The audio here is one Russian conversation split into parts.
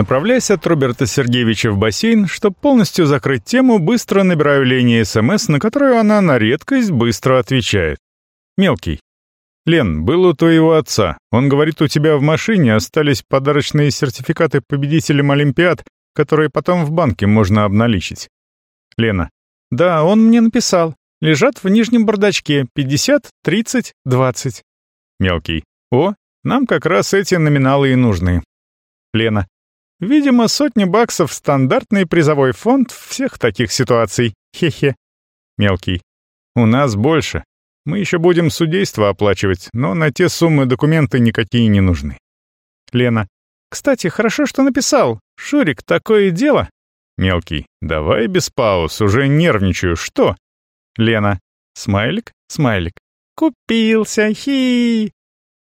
Направляясь от Роберта Сергеевича в бассейн, чтобы полностью закрыть тему, быстро набираю Лене СМС, на которую она на редкость быстро отвечает. Мелкий. «Лен, был у твоего отца. Он говорит, у тебя в машине остались подарочные сертификаты победителям Олимпиад, которые потом в банке можно обналичить». Лена. «Да, он мне написал. Лежат в нижнем бардачке. 50, 30, 20». Мелкий. «О, нам как раз эти номиналы и нужны». Лена. Видимо, сотни баксов — стандартный призовой фонд всех таких ситуаций. Хе-хе. Мелкий. У нас больше. Мы еще будем судейство оплачивать, но на те суммы документы никакие не нужны. Лена. Кстати, хорошо, что написал. Шурик, такое дело. Мелкий. Давай без пауз, уже нервничаю. Что? Лена. Смайлик, смайлик. Купился, хи.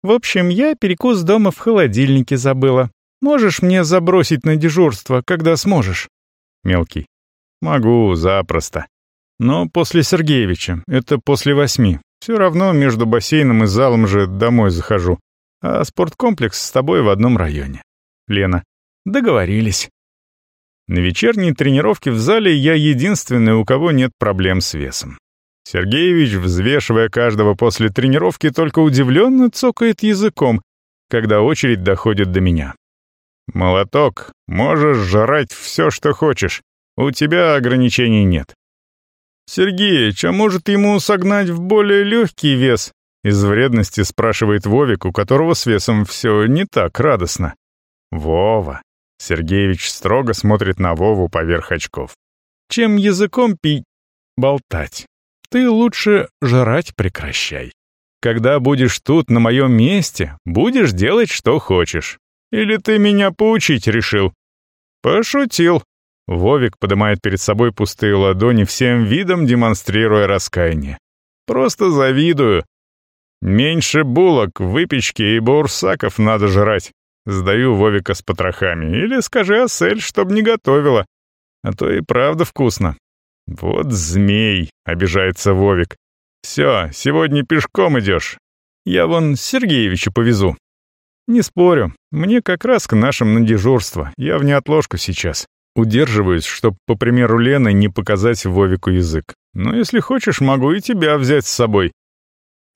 В общем, я перекус дома в холодильнике забыла. Можешь мне забросить на дежурство, когда сможешь?» Мелкий. «Могу, запросто. Но после Сергеевича, это после восьми. Все равно между бассейном и залом же домой захожу. А спорткомплекс с тобой в одном районе». Лена. «Договорились». На вечерней тренировке в зале я единственный, у кого нет проблем с весом. Сергеевич, взвешивая каждого после тренировки, только удивленно цокает языком, когда очередь доходит до меня. «Молоток, можешь жрать все, что хочешь. У тебя ограничений нет». «Сергеич, а может ему согнать в более легкий вес?» Из вредности спрашивает Вовик, у которого с весом все не так радостно. «Вова». Сергеевич строго смотрит на Вову поверх очков. «Чем языком пить? Болтать. Ты лучше жрать прекращай. Когда будешь тут, на моем месте, будешь делать, что хочешь. Или ты меня поучить решил?» «Пошутил». Вовик поднимает перед собой пустые ладони, всем видом демонстрируя раскаяние. «Просто завидую. Меньше булок, выпечки и бурсаков надо жрать. Сдаю Вовика с потрохами. Или скажи Асель, чтоб не готовила. А то и правда вкусно». «Вот змей», — обижается Вовик. «Все, сегодня пешком идешь. Я вон Сергеевича повезу. «Не спорю. Мне как раз к нашим на дежурство. Я в неотложку сейчас. Удерживаюсь, чтобы, по примеру Лены, не показать Вовику язык. Но если хочешь, могу и тебя взять с собой».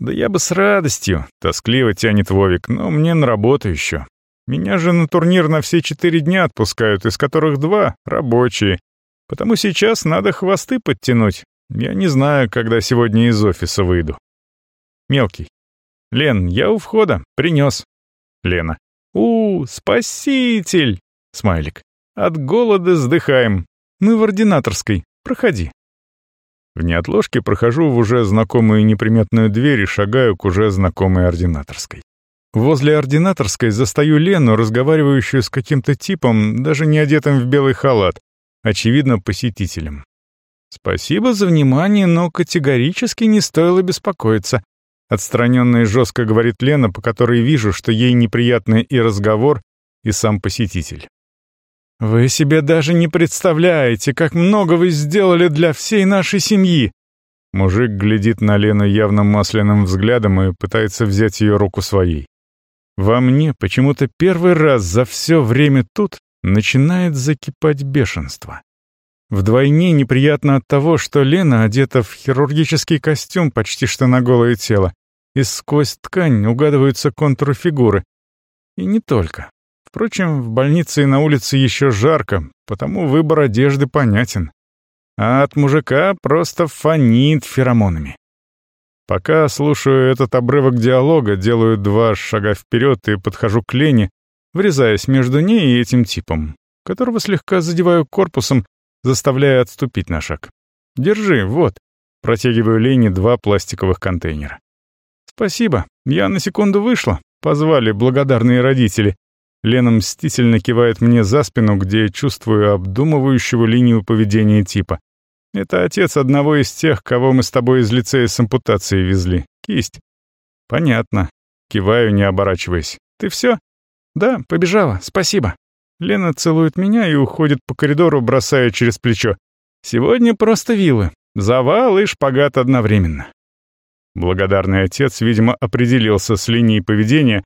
«Да я бы с радостью», — тоскливо тянет Вовик, «но мне на работу еще. Меня же на турнир на все четыре дня отпускают, из которых два — рабочие. Потому сейчас надо хвосты подтянуть. Я не знаю, когда сегодня из офиса выйду». Мелкий. «Лен, я у входа. Принес. Лена. «У, спаситель!» Смайлик. «От голода сдыхаем. Мы в ординаторской. Проходи». В неотложке прохожу в уже знакомую неприметную дверь и шагаю к уже знакомой ординаторской. Возле ординаторской застаю Лену, разговаривающую с каким-то типом, даже не одетым в белый халат, очевидно, посетителем. Спасибо за внимание, но категорически не стоило беспокоиться. Отстраненно и жестко говорит Лена, по которой вижу, что ей неприятный и разговор, и сам посетитель. «Вы себе даже не представляете, как много вы сделали для всей нашей семьи!» Мужик глядит на Лену явно масляным взглядом и пытается взять ее руку своей. Во мне почему-то первый раз за все время тут начинает закипать бешенство. Вдвойне неприятно от того, что Лена одета в хирургический костюм почти что на голое тело, и сквозь ткань угадываются контуры фигуры. И не только. Впрочем, в больнице и на улице еще жарко, потому выбор одежды понятен. А от мужика просто фонит феромонами. Пока слушаю этот обрывок диалога, делаю два шага вперед и подхожу к Лене, врезаясь между ней и этим типом, которого слегка задеваю корпусом, заставляя отступить на шаг. «Держи, вот». Протягиваю Лене два пластиковых контейнера. «Спасибо. Я на секунду вышла. Позвали благодарные родители». Лена мстительно кивает мне за спину, где чувствую обдумывающего линию поведения типа. Это отец одного из тех, кого мы с тобой из лицея с ампутацией везли. Кисть. Понятно. Киваю, не оборачиваясь. Ты все? Да, побежала. Спасибо. Лена целует меня и уходит по коридору, бросая через плечо. Сегодня просто вилы. Завал и шпагат одновременно. Благодарный отец, видимо, определился с линией поведения,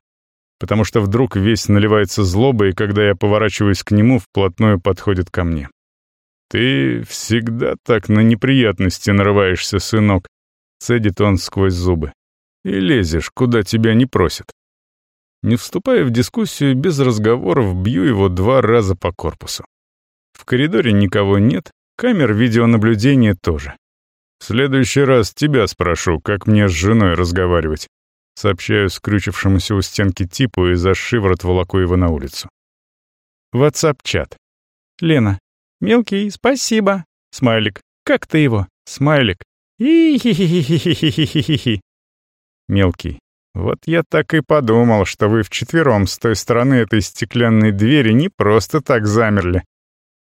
потому что вдруг весь наливается злобой, и когда я поворачиваюсь к нему, вплотную подходит ко мне. «Ты всегда так на неприятности нарываешься, сынок», — цедит он сквозь зубы. «И лезешь, куда тебя не просят». Не вступая в дискуссию, без разговоров бью его два раза по корпусу. В коридоре никого нет, камер видеонаблюдения тоже. В следующий раз тебя спрошу, как мне с женой разговаривать. Сообщаю скрючившемуся у стенки типу и за шиворот волоку его на улицу. WhatsApp-чат. Лена. Мелкий, спасибо. Смайлик. Как ты его? Смайлик. и хи хи хи хи хи хи хи хи Мелкий. Вот я так и подумал, что вы вчетвером с той стороны этой стеклянной двери не просто так замерли.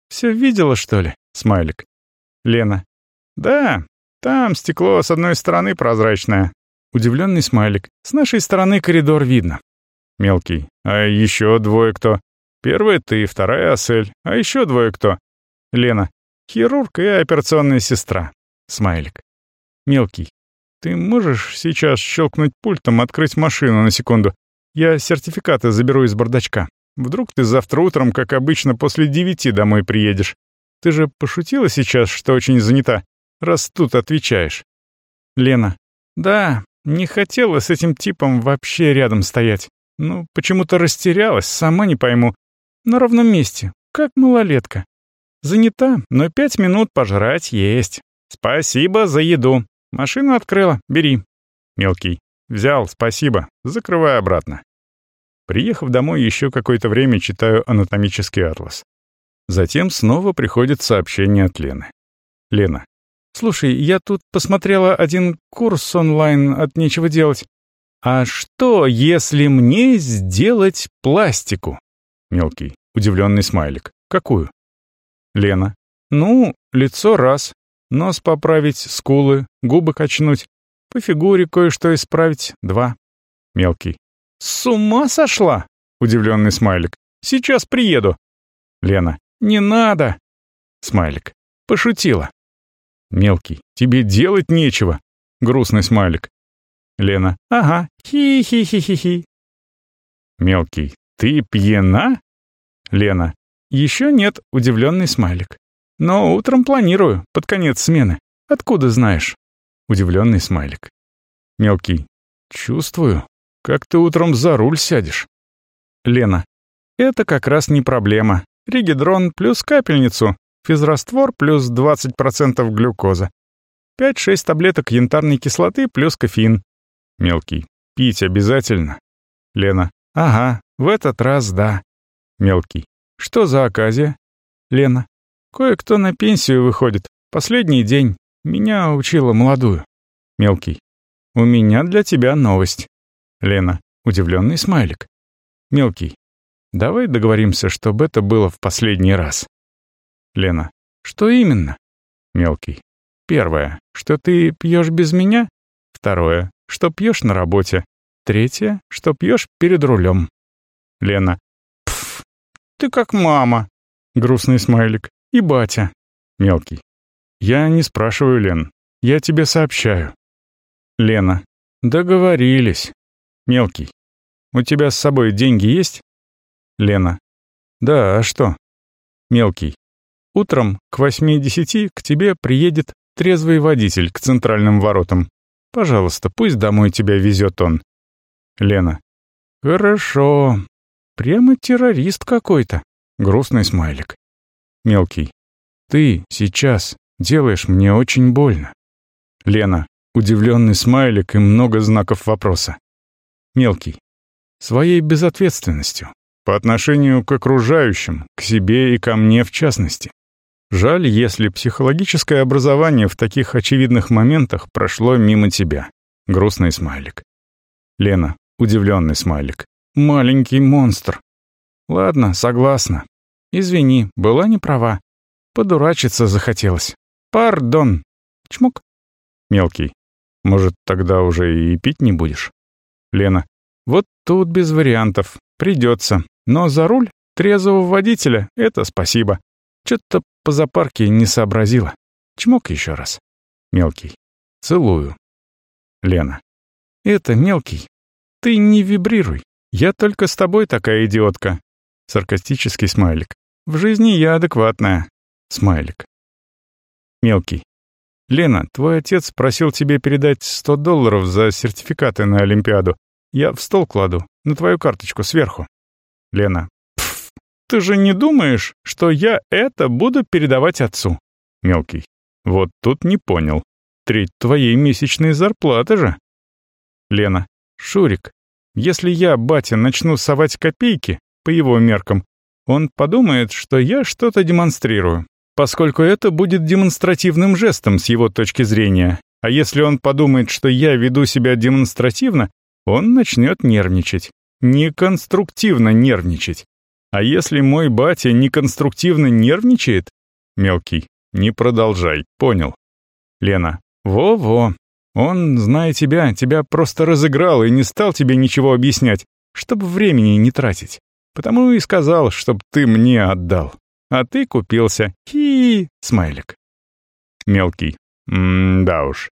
Все видела, что ли? Смайлик. Лена. Да, там стекло с одной стороны прозрачное. Удивленный смайлик. С нашей стороны коридор видно. Мелкий. А еще двое кто? Первая ты, вторая Асель. А еще двое кто? Лена. Хирург и операционная сестра. Смайлик. Мелкий. Ты можешь сейчас щелкнуть пультом, открыть машину на секунду? Я сертификаты заберу из бардачка. Вдруг ты завтра утром, как обычно, после девяти домой приедешь. Ты же пошутила сейчас, что очень занята, раз тут отвечаешь. Лена. Да, не хотела с этим типом вообще рядом стоять. Ну, почему-то растерялась, сама не пойму. На ровном месте, как малолетка. Занята, но пять минут пожрать есть. Спасибо за еду. Машину открыла, бери. Мелкий. Взял, спасибо. Закрывай обратно. Приехав домой, еще какое-то время читаю анатомический атлас. Затем снова приходит сообщение от Лены. Лена. «Слушай, я тут посмотрела один курс онлайн от нечего делать. А что, если мне сделать пластику?» Мелкий, удивленный смайлик. «Какую?» Лена. «Ну, лицо раз, Нос поправить, скулы, губы качнуть. По фигуре кое-что исправить. Два. Мелкий. «С ума сошла?» — удивленный смайлик. «Сейчас приеду». Лена. «Не надо». Смайлик. «Пошутила». Мелкий. «Тебе делать нечего». Грустный смайлик. Лена. «Ага. Хи-хи-хи-хи-хи». Мелкий. «Ты пьяна?» Лена. «Еще нет», — удивленный смайлик. Но утром планирую, под конец смены. Откуда знаешь?» Удивленный смайлик. Мелкий. «Чувствую. Как ты утром за руль сядешь?» Лена. «Это как раз не проблема. Ригидрон плюс капельницу, физраствор плюс 20% глюкоза. 5-6 таблеток янтарной кислоты плюс кофеин. Мелкий. Пить обязательно? Лена. Ага, в этот раз да. Мелкий. Что за оказия? Лена. Кое-кто на пенсию выходит. Последний день. Меня учила молодую. Мелкий. У меня для тебя новость. Лена. Удивленный смайлик. Мелкий. Давай договоримся, чтобы это было в последний раз. Лена. Что именно? Мелкий. Первое, что ты пьешь без меня. Второе, что пьешь на работе. Третье, что пьешь перед рулем. Лена. Пф, ты как мама. Грустный смайлик и батя. Мелкий. Я не спрашиваю, Лен. Я тебе сообщаю. Лена. Договорились. Мелкий. У тебя с собой деньги есть? Лена. Да, а что? Мелкий. Утром к восьми-десяти к тебе приедет трезвый водитель к центральным воротам. Пожалуйста, пусть домой тебя везет он. Лена. Хорошо. Прямо террорист какой-то. Грустный смайлик. Мелкий. Ты сейчас делаешь мне очень больно. Лена. Удивленный смайлик и много знаков вопроса. Мелкий. Своей безответственностью. По отношению к окружающим, к себе и ко мне в частности. Жаль, если психологическое образование в таких очевидных моментах прошло мимо тебя. Грустный смайлик. Лена. Удивленный смайлик. Маленький монстр. Ладно, согласна. Извини, была не права. Подурачиться захотелось. Пардон. Чмок. Мелкий. Может, тогда уже и пить не будешь? Лена. Вот тут без вариантов. Придется. Но за руль трезвого водителя — это спасибо. Чё-то по запарке не сообразила. Чмок еще раз. Мелкий. Целую. Лена. Это мелкий. Ты не вибрируй. «Я только с тобой такая идиотка». Саркастический смайлик. «В жизни я адекватная». Смайлик. Мелкий. «Лена, твой отец просил тебе передать 100 долларов за сертификаты на Олимпиаду. Я в стол кладу, на твою карточку, сверху». Лена. «Пф, ты же не думаешь, что я это буду передавать отцу?» Мелкий. «Вот тут не понял. Треть твоей месячной зарплаты же». Лена. «Шурик, если я, батя, начну совать копейки, по его меркам, он подумает, что я что-то демонстрирую поскольку это будет демонстративным жестом с его точки зрения, а если он подумает, что я веду себя демонстративно, он начнет нервничать. Неконструктивно нервничать. А если мой батя неконструктивно нервничает? Мелкий, не продолжай, понял. Лена, во-во. Он, зная тебя, тебя просто разыграл и не стал тебе ничего объяснять, чтобы времени не тратить. Потому и сказал, чтоб ты мне отдал. А ты купился. Хи, смайлик. Мелкий. М-да уж.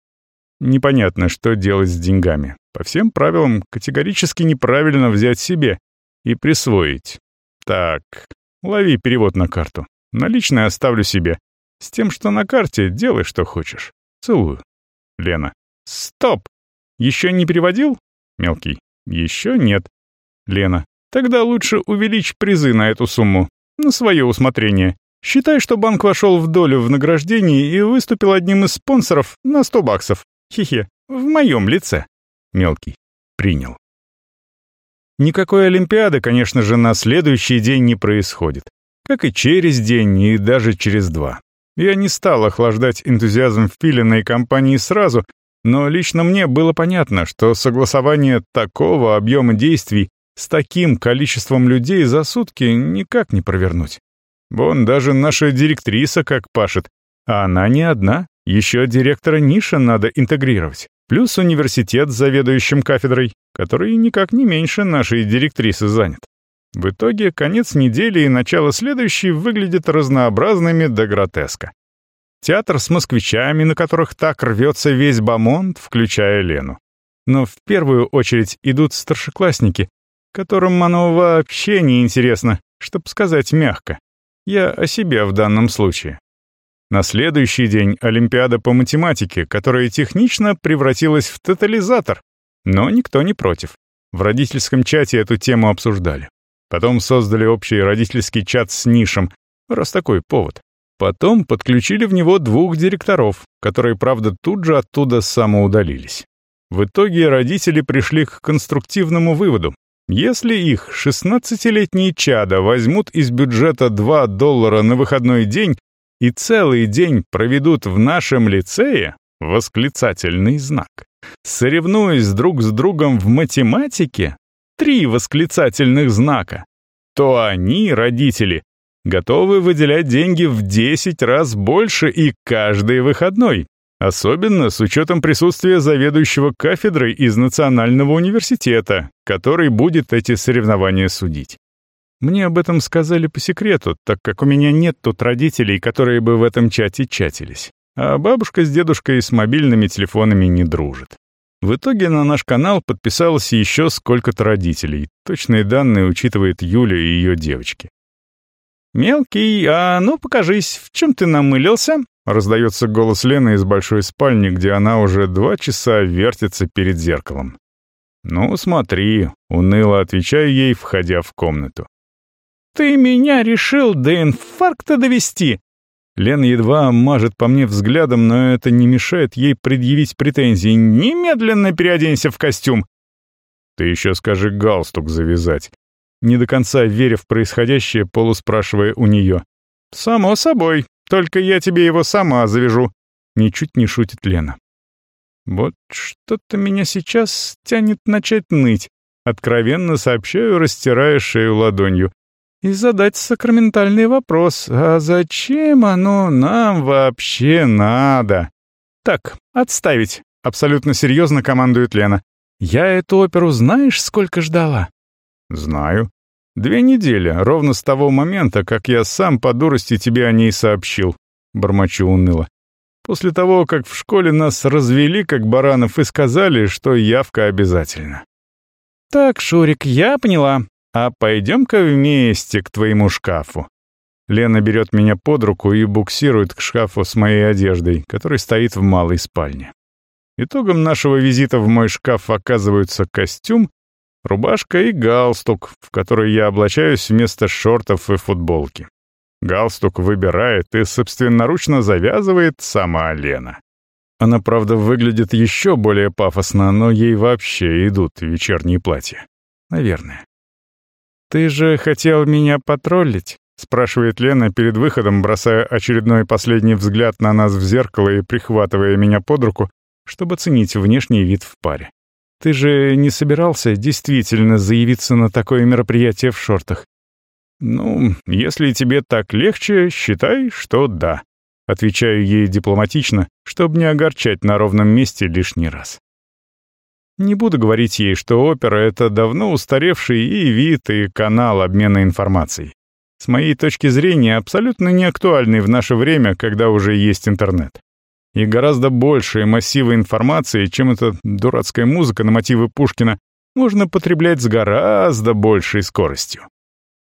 Непонятно, что делать с деньгами. По всем правилам категорически неправильно взять себе и присвоить. Так, лови перевод на карту. Наличные оставлю себе. С тем, что на карте, делай, что хочешь. Целую. Лена. Стоп! Еще не переводил? Мелкий. Еще нет. Лена. Тогда лучше увеличь призы на эту сумму. На свое усмотрение. Считай, что банк вошел в долю в награждении и выступил одним из спонсоров на 100 баксов. Хе-хе, в моем лице. Мелкий. Принял. Никакой Олимпиады, конечно же, на следующий день не происходит. Как и через день, и даже через два. Я не стал охлаждать энтузиазм впиленной компании сразу, но лично мне было понятно, что согласование такого объема действий с таким количеством людей за сутки никак не провернуть. Вон даже наша директриса как пашет. А она не одна. Еще директора Ниша надо интегрировать. Плюс университет с заведующим кафедрой, который никак не меньше нашей директрисы занят. В итоге конец недели и начало следующей выглядят разнообразными до гротеска. Театр с москвичами, на которых так рвется весь Бамонт, включая Лену. Но в первую очередь идут старшеклассники, которым оно вообще не интересно, чтоб сказать мягко. Я о себе в данном случае. На следующий день Олимпиада по математике, которая технично превратилась в тотализатор, но никто не против. В родительском чате эту тему обсуждали. Потом создали общий родительский чат с Нишем, раз такой повод. Потом подключили в него двух директоров, которые, правда, тут же оттуда самоудалились. В итоге родители пришли к конструктивному выводу, если их 16-летние чада возьмут из бюджета 2 доллара на выходной день и целый день проведут в нашем лицее, восклицательный знак, соревнуясь друг с другом в математике, три восклицательных знака, то они, родители, готовы выделять деньги в 10 раз больше и каждый выходной, Особенно с учетом присутствия заведующего кафедрой из Национального университета, который будет эти соревнования судить. Мне об этом сказали по секрету, так как у меня нет тут родителей, которые бы в этом чате чатились. А бабушка с дедушкой с мобильными телефонами не дружат. В итоге на наш канал подписалось еще сколько-то родителей. Точные данные учитывает Юля и ее девочки. «Мелкий, а ну покажись, в чем ты намылился?» Раздается голос Лены из большой спальни, где она уже два часа вертится перед зеркалом. «Ну, смотри», — уныло отвечаю ей, входя в комнату. «Ты меня решил до инфаркта довести!» Лена едва мажет по мне взглядом, но это не мешает ей предъявить претензии. «Немедленно переоденься в костюм!» «Ты еще скажи галстук завязать». Не до конца веря в происходящее, полуспрашивая у нее. «Само собой», только я тебе его сама завяжу», — ничуть не шутит Лена. «Вот что-то меня сейчас тянет начать ныть», — откровенно сообщаю, растирая шею ладонью. «И задать сакраментальный вопрос, а зачем оно нам вообще надо?» «Так, отставить», — абсолютно серьезно командует Лена. «Я эту оперу знаешь, сколько ждала?» «Знаю», «Две недели, ровно с того момента, как я сам по дурости тебе о ней сообщил», — бормочу уныло. «После того, как в школе нас развели, как баранов, и сказали, что явка обязательна». «Так, Шурик, я поняла. А пойдем-ка вместе к твоему шкафу». Лена берет меня под руку и буксирует к шкафу с моей одеждой, который стоит в малой спальне. Итогом нашего визита в мой шкаф оказываются костюм, рубашка и галстук, в который я облачаюсь вместо шортов и футболки. Галстук выбирает и собственноручно завязывает сама Лена. Она, правда, выглядит еще более пафосно, но ей вообще идут вечерние платья. Наверное. «Ты же хотел меня потроллить?» — спрашивает Лена перед выходом, бросая очередной последний взгляд на нас в зеркало и прихватывая меня под руку, чтобы оценить внешний вид в паре. «Ты же не собирался действительно заявиться на такое мероприятие в шортах?» «Ну, если тебе так легче, считай, что да», Отвечаю ей дипломатично, чтобы не огорчать на ровном месте лишний раз. Не буду говорить ей, что опера — это давно устаревший и вид, и канал обмена информацией. С моей точки зрения, абсолютно не актуальный в наше время, когда уже есть интернет. И гораздо большие массивы информации, чем эта дурацкая музыка на мотивы Пушкина, можно потреблять с гораздо большей скоростью.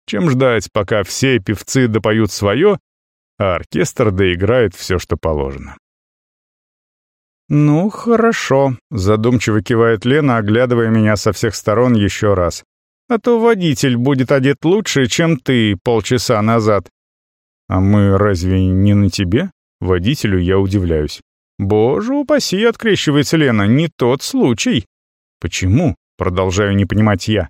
Чем ждать, пока все певцы допоют свое, а оркестр доиграет все, что положено. «Ну, хорошо», — задумчиво кивает Лена, оглядывая меня со всех сторон еще раз. «А то водитель будет одет лучше, чем ты полчаса назад». «А мы разве не на тебе?» Водителю я удивляюсь. «Боже упаси!» — открещивается Лена. «Не тот случай». «Почему?» — продолжаю не понимать я.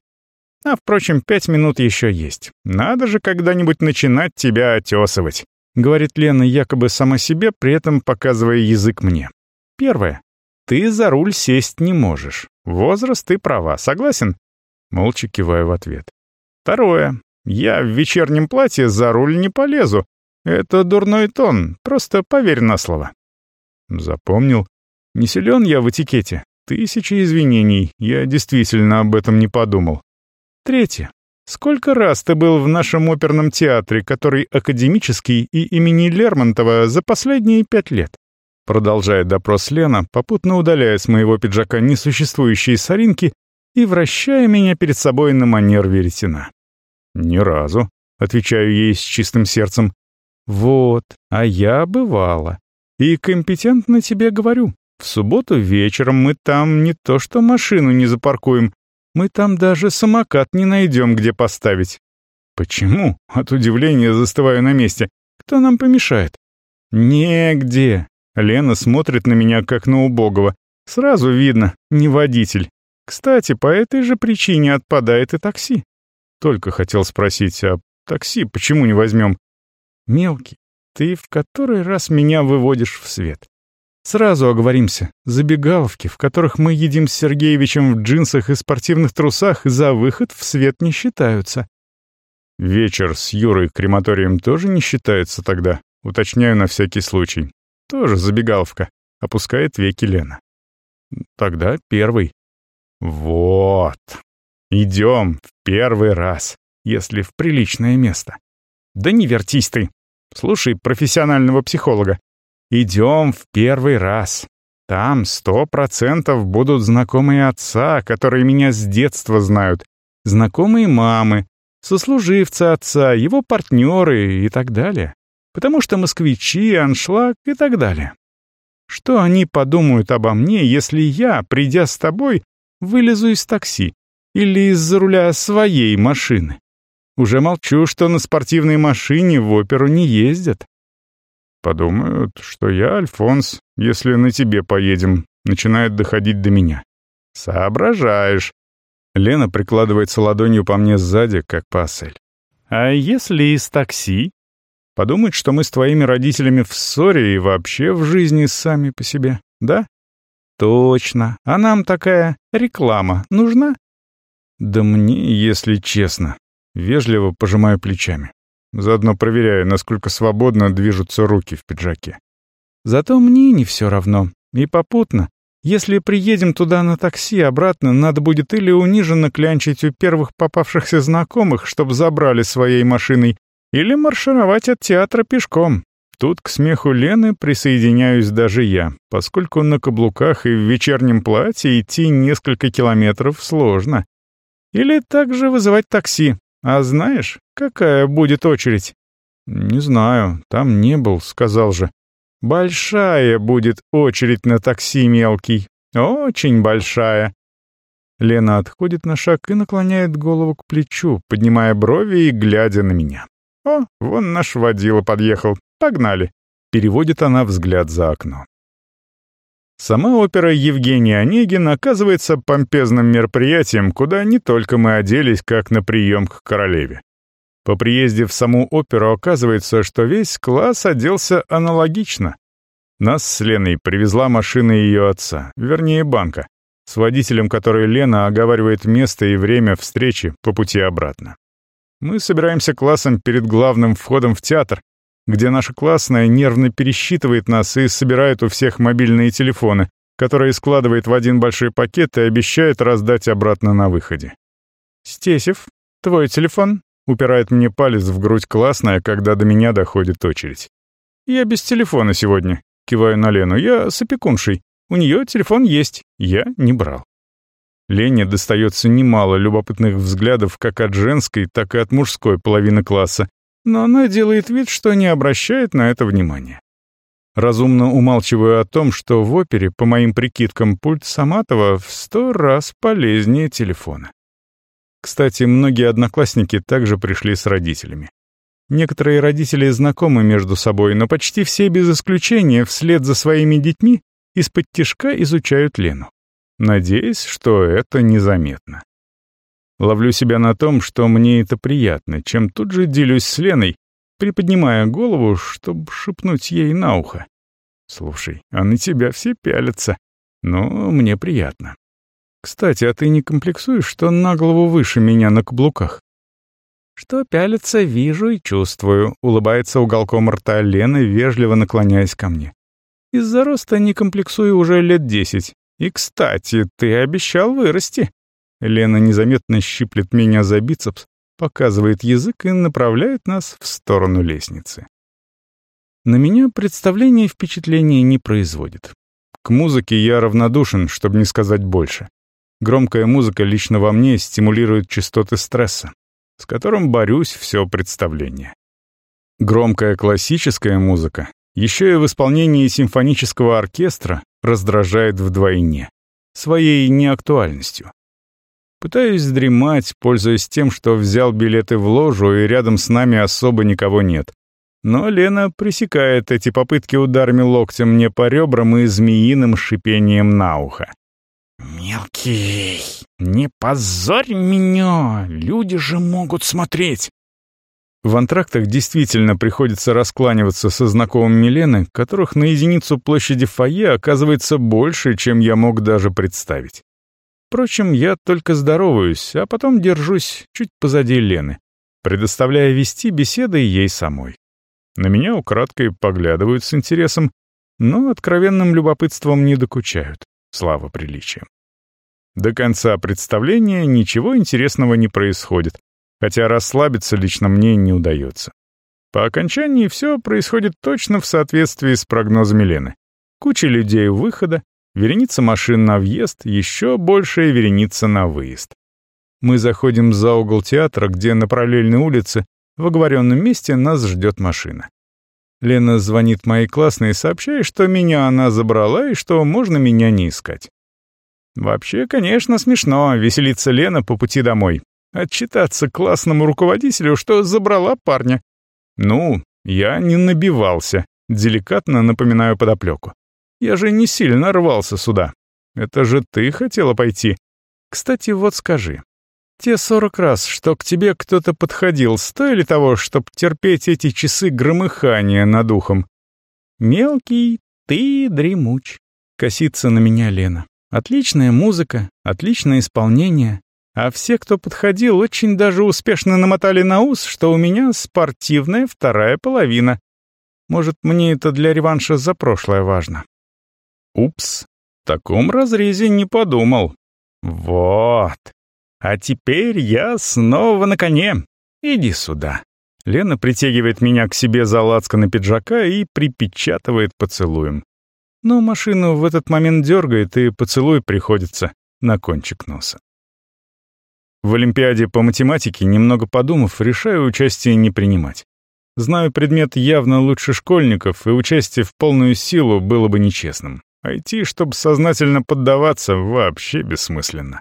«А, впрочем, пять минут еще есть. Надо же когда-нибудь начинать тебя отесывать». — говорит Лена якобы сама себе, при этом показывая язык мне. Первое. Ты за руль сесть не можешь. Возраст ты права, согласен? Молча киваю в ответ. Второе. Я в вечернем платье за руль не полезу. Это дурной тон, просто поверь на слово. Запомнил. Не силен я в этикете. Тысячи извинений, я действительно об этом не подумал. Третье. Сколько раз ты был в нашем оперном театре, который академический и имени Лермонтова за последние пять лет?» Продолжая допрос Лена, попутно удаляя с моего пиджака несуществующие соринки и вращая меня перед собой на манер веретена. «Ни разу», — отвечаю ей с чистым сердцем. «Вот, а я бывала. И компетентно тебе говорю. В субботу вечером мы там не то что машину не запаркуем, мы там даже самокат не найдем, где поставить. Почему? От удивления застываю на месте. Кто нам помешает? Негде. Лена смотрит на меня, как на убогого. Сразу видно, не водитель. Кстати, по этой же причине отпадает и такси. Только хотел спросить, а такси почему не возьмем? Мелкий, ты в который раз меня выводишь в свет? Сразу оговоримся, забегаловки, в которых мы едим с Сергеевичем в джинсах и спортивных трусах, за выход в свет не считаются. Вечер с Юрой крематорием тоже не считается тогда, уточняю на всякий случай. Тоже забегаловка, опускает веки Лена. Тогда первый. Вот. Идем в первый раз, если в приличное место. Да не вертись ты. Слушай профессионального психолога. Идем в первый раз. Там сто процентов будут знакомые отца, которые меня с детства знают, знакомые мамы, сослуживцы отца, его партнеры и так далее. Потому что москвичи, аншлаг и так далее. Что они подумают обо мне, если я, придя с тобой, вылезу из такси или из-за руля своей машины? Уже молчу, что на спортивной машине в оперу не ездят. Подумают, что я Альфонс, если на тебе поедем, начинает доходить до меня. Соображаешь. Лена прикладывается ладонью по мне сзади, как пассель. А если из такси? Подумать, что мы с твоими родителями в ссоре и вообще в жизни сами по себе, да? Точно. А нам такая реклама нужна? Да мне, если честно, вежливо пожимаю плечами заодно проверяя, насколько свободно движутся руки в пиджаке. Зато мне не все равно. И попутно, если приедем туда на такси, обратно надо будет или униженно клянчить у первых попавшихся знакомых, чтобы забрали своей машиной, или маршировать от театра пешком. Тут к смеху Лены присоединяюсь даже я, поскольку на каблуках и в вечернем платье идти несколько километров сложно. Или также вызывать такси. А знаешь, какая будет очередь?» «Не знаю, там не был», — сказал же. «Большая будет очередь на такси, мелкий. Очень большая». Лена отходит на шаг и наклоняет голову к плечу, поднимая брови и глядя на меня. «О, вон наш водила подъехал. Погнали!» Переводит она взгляд за окно. Сама опера Евгений Онегин оказывается помпезным мероприятием, куда не только мы оделись, как на прием к королеве. По приезде в саму оперу оказывается, что весь класс оделся аналогично. Нас с Леной привезла машина ее отца, вернее банка, с водителем которой Лена оговаривает место и время встречи по пути обратно. Мы собираемся классом перед главным входом в театр, где наша классная нервно пересчитывает нас и собирает у всех мобильные телефоны, которые складывает в один большой пакет и обещает раздать обратно на выходе. «Стесев, твой телефон?» — упирает мне палец в грудь классная, когда до меня доходит очередь. «Я без телефона сегодня», — киваю на Лену. «Я с опекуншей. У нее телефон есть. Я не брал». Лене достается немало любопытных взглядов как от женской, так и от мужской половины класса, но она делает вид, что не обращает на это внимания. Разумно умалчиваю о том, что в опере, по моим прикидкам, пульт Саматова в сто раз полезнее телефона. Кстати, многие одноклассники также пришли с родителями. Некоторые родители знакомы между собой, но почти все без исключения вслед за своими детьми из-под тишка изучают Лену надеясь, что это незаметно. Ловлю себя на том, что мне это приятно, чем тут же делюсь с Леной, приподнимая голову, чтобы шепнуть ей на ухо. «Слушай, а на тебя все пялятся, но мне приятно. Кстати, а ты не комплексуешь, что на голову выше меня на каблуках?» «Что пялятся, вижу и чувствую», — улыбается уголком рта Лена, вежливо наклоняясь ко мне. «Из-за роста не комплексую уже лет десять, и, кстати, ты обещал вырасти. Лена незаметно щиплет меня за бицепс, показывает язык и направляет нас в сторону лестницы. На меня представление впечатления не производит. К музыке я равнодушен, чтобы не сказать больше. Громкая музыка лично во мне стимулирует частоты стресса, с которым борюсь все представление. Громкая классическая музыка, еще и в исполнении симфонического оркестра, раздражает вдвойне, своей неактуальностью. Пытаюсь дремать, пользуясь тем, что взял билеты в ложу и рядом с нами особо никого нет. Но Лена пресекает эти попытки ударами локтем мне по ребрам и змеиным шипением на ухо. «Мелкий, не позорь меня, люди же могут смотреть!» В антрактах действительно приходится раскланиваться со знакомыми Лены, которых на единицу площади фойе оказывается больше, чем я мог даже представить. Впрочем, я только здороваюсь, а потом держусь чуть позади Лены, предоставляя вести беседы ей самой. На меня украдкой поглядывают с интересом, но откровенным любопытством не докучают, слава приличия. До конца представления ничего интересного не происходит, хотя расслабиться лично мне не удается. По окончании все происходит точно в соответствии с прогнозами Лены. Куча людей у выхода, вереница машин на въезд, еще большая вереница на выезд. Мы заходим за угол театра, где на параллельной улице, в оговоренном месте, нас ждет машина. Лена звонит моей классной, сообщая, что меня она забрала и что можно меня не искать. Вообще, конечно, смешно, веселится Лена по пути домой. Отчитаться классному руководителю, что забрала парня. Ну, я не набивался, деликатно напоминаю подоплеку. Я же не сильно рвался сюда. Это же ты хотела пойти. Кстати, вот скажи, те сорок раз, что к тебе кто-то подходил, стоили того, чтобы терпеть эти часы громыхания над ухом? Мелкий, ты дремуч. Косится на меня Лена. Отличная музыка, отличное исполнение, а все, кто подходил, очень даже успешно намотали на ус, что у меня спортивная вторая половина. Может, мне это для реванша за прошлое важно. Упс, в таком разрезе не подумал. Вот. А теперь я снова на коне. Иди сюда. Лена притягивает меня к себе за на пиджака и припечатывает поцелуем. Но машину в этот момент дергает, и поцелуй приходится на кончик носа. В Олимпиаде по математике, немного подумав, решаю участие не принимать. Знаю предмет явно лучше школьников, и участие в полную силу было бы нечестным. А чтобы сознательно поддаваться, вообще бессмысленно.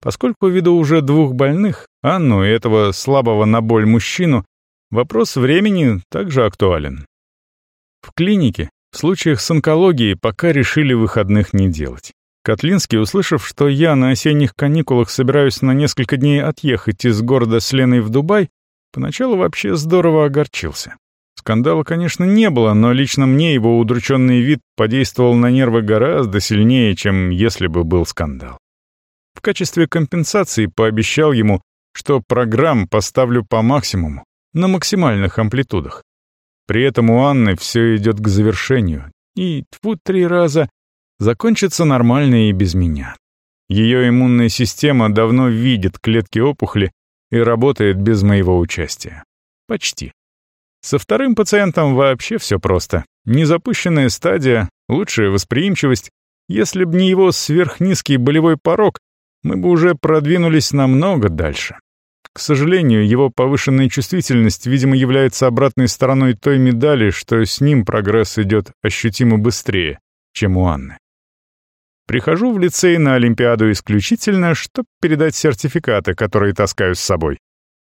Поскольку виду уже двух больных, Анну и этого слабого на боль мужчину, вопрос времени также актуален. В клинике, в случаях с онкологией, пока решили выходных не делать. Котлинский, услышав, что я на осенних каникулах собираюсь на несколько дней отъехать из города с Леной в Дубай, поначалу вообще здорово огорчился. Скандала, конечно, не было, но лично мне его удрученный вид подействовал на нервы гораздо сильнее, чем если бы был скандал. В качестве компенсации пообещал ему, что программ поставлю по максимуму, на максимальных амплитудах. При этом у Анны все идет к завершению, и, тьфу, три раза, закончится нормально и без меня. Ее иммунная система давно видит клетки опухоли и работает без моего участия. Почти. Со вторым пациентом вообще все просто. Незапущенная стадия, лучшая восприимчивость. Если б не его сверхнизкий болевой порог, мы бы уже продвинулись намного дальше. К сожалению, его повышенная чувствительность, видимо, является обратной стороной той медали, что с ним прогресс идет ощутимо быстрее, чем у Анны. Прихожу в лицей на Олимпиаду исключительно, чтобы передать сертификаты, которые таскаю с собой.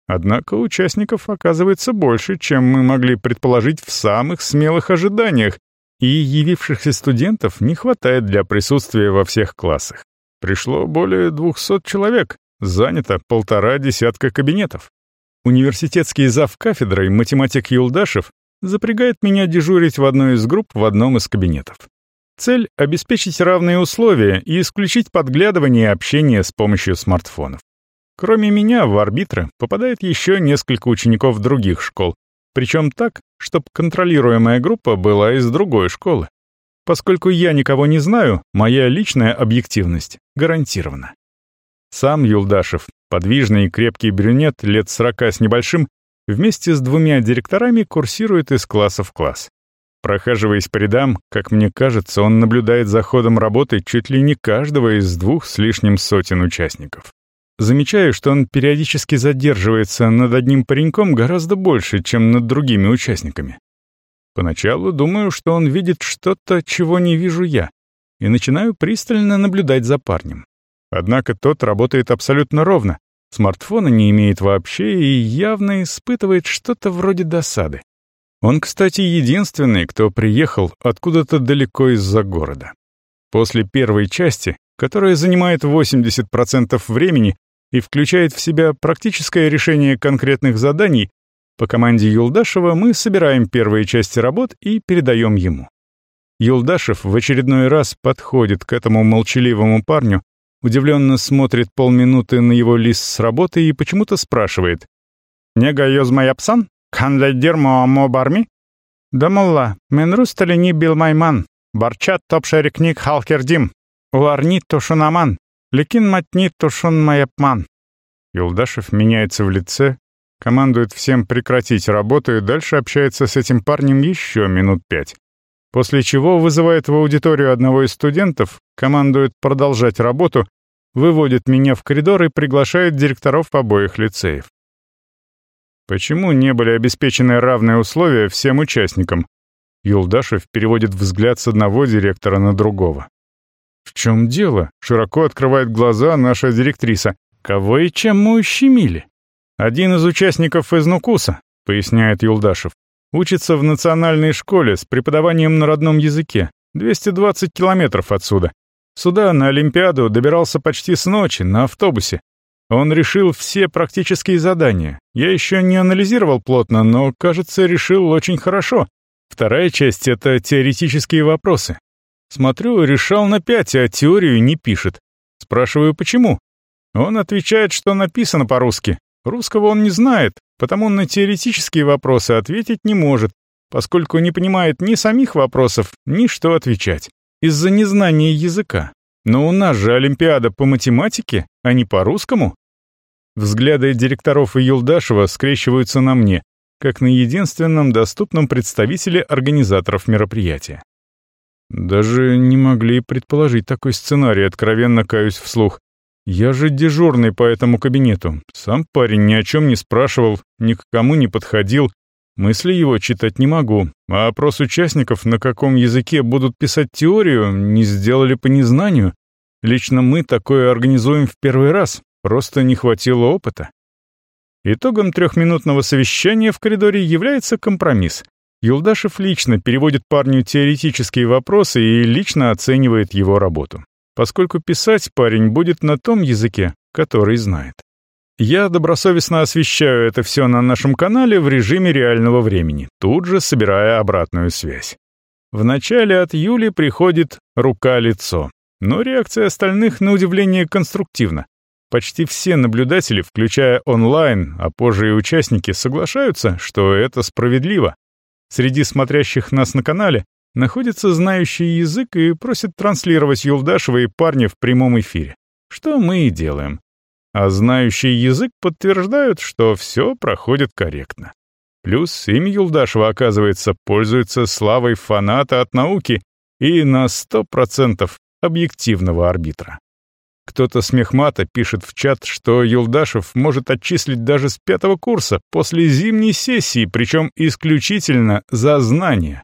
Однако участников оказывается больше, чем мы могли предположить в самых смелых ожиданиях, и явившихся студентов не хватает для присутствия во всех классах. Пришло более 200 человек, занято полтора десятка кабинетов. Университетский зав кафедрой математик Юлдашев запрягает меня дежурить в одной из групп в одном из кабинетов. Цель — обеспечить равные условия и исключить подглядывание и общение с помощью смартфонов. Кроме меня в арбитры попадает еще несколько учеников других школ, причем так, чтобы контролируемая группа была из другой школы. Поскольку я никого не знаю, моя личная объективность гарантирована. Сам Юлдашев, подвижный и крепкий брюнет лет сорока с небольшим, вместе с двумя директорами курсирует из класса в класс. Прохаживаясь по рядам, как мне кажется, он наблюдает за ходом работы чуть ли не каждого из двух с лишним сотен участников. Замечаю, что он периодически задерживается над одним пареньком гораздо больше, чем над другими участниками. Поначалу думаю, что он видит что-то, чего не вижу я, и начинаю пристально наблюдать за парнем. Однако тот работает абсолютно ровно, смартфона не имеет вообще и явно испытывает что-то вроде досады. Он, кстати, единственный, кто приехал откуда-то далеко из-за города. После первой части, которая занимает 80% времени и включает в себя практическое решение конкретных заданий, по команде Юлдашева мы собираем первые части работ и передаем ему. Юлдашев в очередной раз подходит к этому молчаливому парню, удивленно смотрит полминуты на его лист с работы и почему-то спрашивает. «Нега йозмаяпсан? Канлайдер моамо барми?» «Дамалла, мен русталини билмайман, барчат топшерикник халкердим, уларни тушунаман, лекин матни тушун маяпман». Юлдашев меняется в лице, командует всем прекратить работу и дальше общается с этим парнем еще минут пять. После чего вызывает в аудиторию одного из студентов, командует продолжать работу, выводит меня в коридор и приглашает директоров обоих лицеев. Почему не были обеспечены равные условия всем участникам? Юлдашев переводит взгляд с одного директора на другого. «В чем дело?» — широко открывает глаза наша директриса. «Кого и чем мы ущемили?» «Один из участников из Нукуса», — поясняет Юлдашев, «учится в национальной школе с преподаванием на родном языке, 220 километров отсюда. Сюда, на Олимпиаду, добирался почти с ночи, на автобусе. Он решил все практические задания. Я еще не анализировал плотно, но, кажется, решил очень хорошо. Вторая часть — это теоретические вопросы. Смотрю, решал на пять, а теорию не пишет. Спрашиваю, почему? Он отвечает, что написано по-русски, Русского он не знает, потому на теоретические вопросы ответить не может, поскольку не понимает ни самих вопросов, ни что отвечать. Из-за незнания языка. Но у нас же Олимпиада по математике, а не по русскому. Взгляды директоров и Юлдашева скрещиваются на мне, как на единственном доступном представителе организаторов мероприятия. Даже не могли предположить такой сценарий, откровенно каюсь вслух. Я же дежурный по этому кабинету. Сам парень ни о чем не спрашивал, ни к кому не подходил. Мысли его читать не могу. А опрос участников, на каком языке будут писать теорию, не сделали по незнанию. Лично мы такое организуем в первый раз. Просто не хватило опыта. Итогом трехминутного совещания в коридоре является компромисс. Юлдашев лично переводит парню теоретические вопросы и лично оценивает его работу, поскольку писать парень будет на том языке, который знает. Я добросовестно освещаю это все на нашем канале в режиме реального времени, тут же собирая обратную связь. Вначале от Юли приходит рука-лицо, но реакция остальных на удивление конструктивна. Почти все наблюдатели, включая онлайн, а позже и участники, соглашаются, что это справедливо, Среди смотрящих нас на канале находится знающий язык и просит транслировать Юлдашева и парня в прямом эфире. Что мы и делаем. А знающий язык подтверждают, что все проходит корректно. Плюс имя Юлдашева, оказывается, пользуется славой фаната от науки и на 100% объективного арбитра. Кто-то с мехмата пишет в чат, что Юлдашев может отчислить даже с пятого курса после зимней сессии, причем исключительно за знания.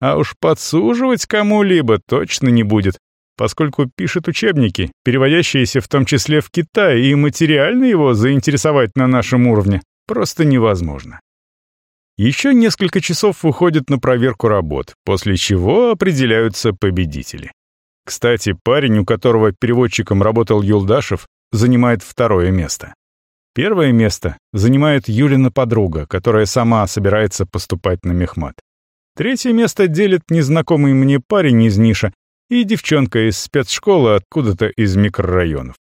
А уж подсуживать кому-либо точно не будет, поскольку пишет учебники, переводящиеся в том числе в Китай, и материально его заинтересовать на нашем уровне просто невозможно. Еще несколько часов уходит на проверку работ, после чего определяются победители. Кстати, парень, у которого переводчиком работал Юлдашев, занимает второе место. Первое место занимает Юлина подруга, которая сама собирается поступать на мехмат. Третье место делит незнакомый мне парень из Ниша и девчонка из спецшколы откуда-то из микрорайонов.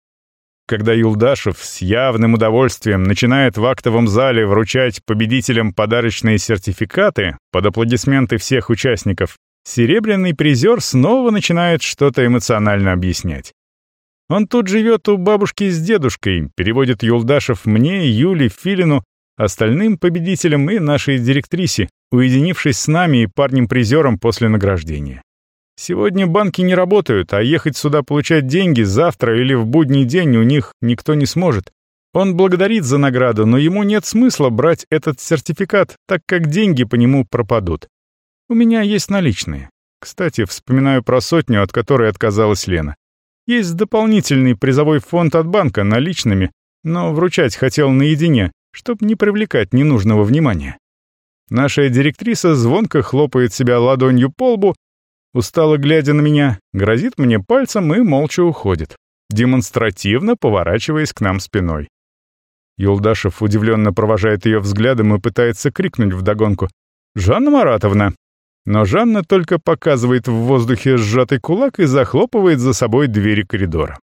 Когда Юлдашев с явным удовольствием начинает в актовом зале вручать победителям подарочные сертификаты под аплодисменты всех участников, Серебряный призер снова начинает что-то эмоционально объяснять. Он тут живет у бабушки с дедушкой, переводит Юлдашев мне, Юле, Филину, остальным победителям и нашей директрисе, уединившись с нами и парнем-призером после награждения. Сегодня банки не работают, а ехать сюда получать деньги завтра или в будний день у них никто не сможет. Он благодарит за награду, но ему нет смысла брать этот сертификат, так как деньги по нему пропадут. У меня есть наличные. Кстати, вспоминаю про сотню, от которой отказалась Лена. Есть дополнительный призовой фонд от банка наличными, но вручать хотел наедине, чтобы не привлекать ненужного внимания. Наша директриса звонко хлопает себя ладонью по лбу, устало глядя на меня, грозит мне пальцем и молча уходит, демонстративно поворачиваясь к нам спиной. Юлдашев удивленно провожает ее взглядом и пытается крикнуть вдогонку. «Жанна Маратовна, но Жанна только показывает в воздухе сжатый кулак и захлопывает за собой двери коридора.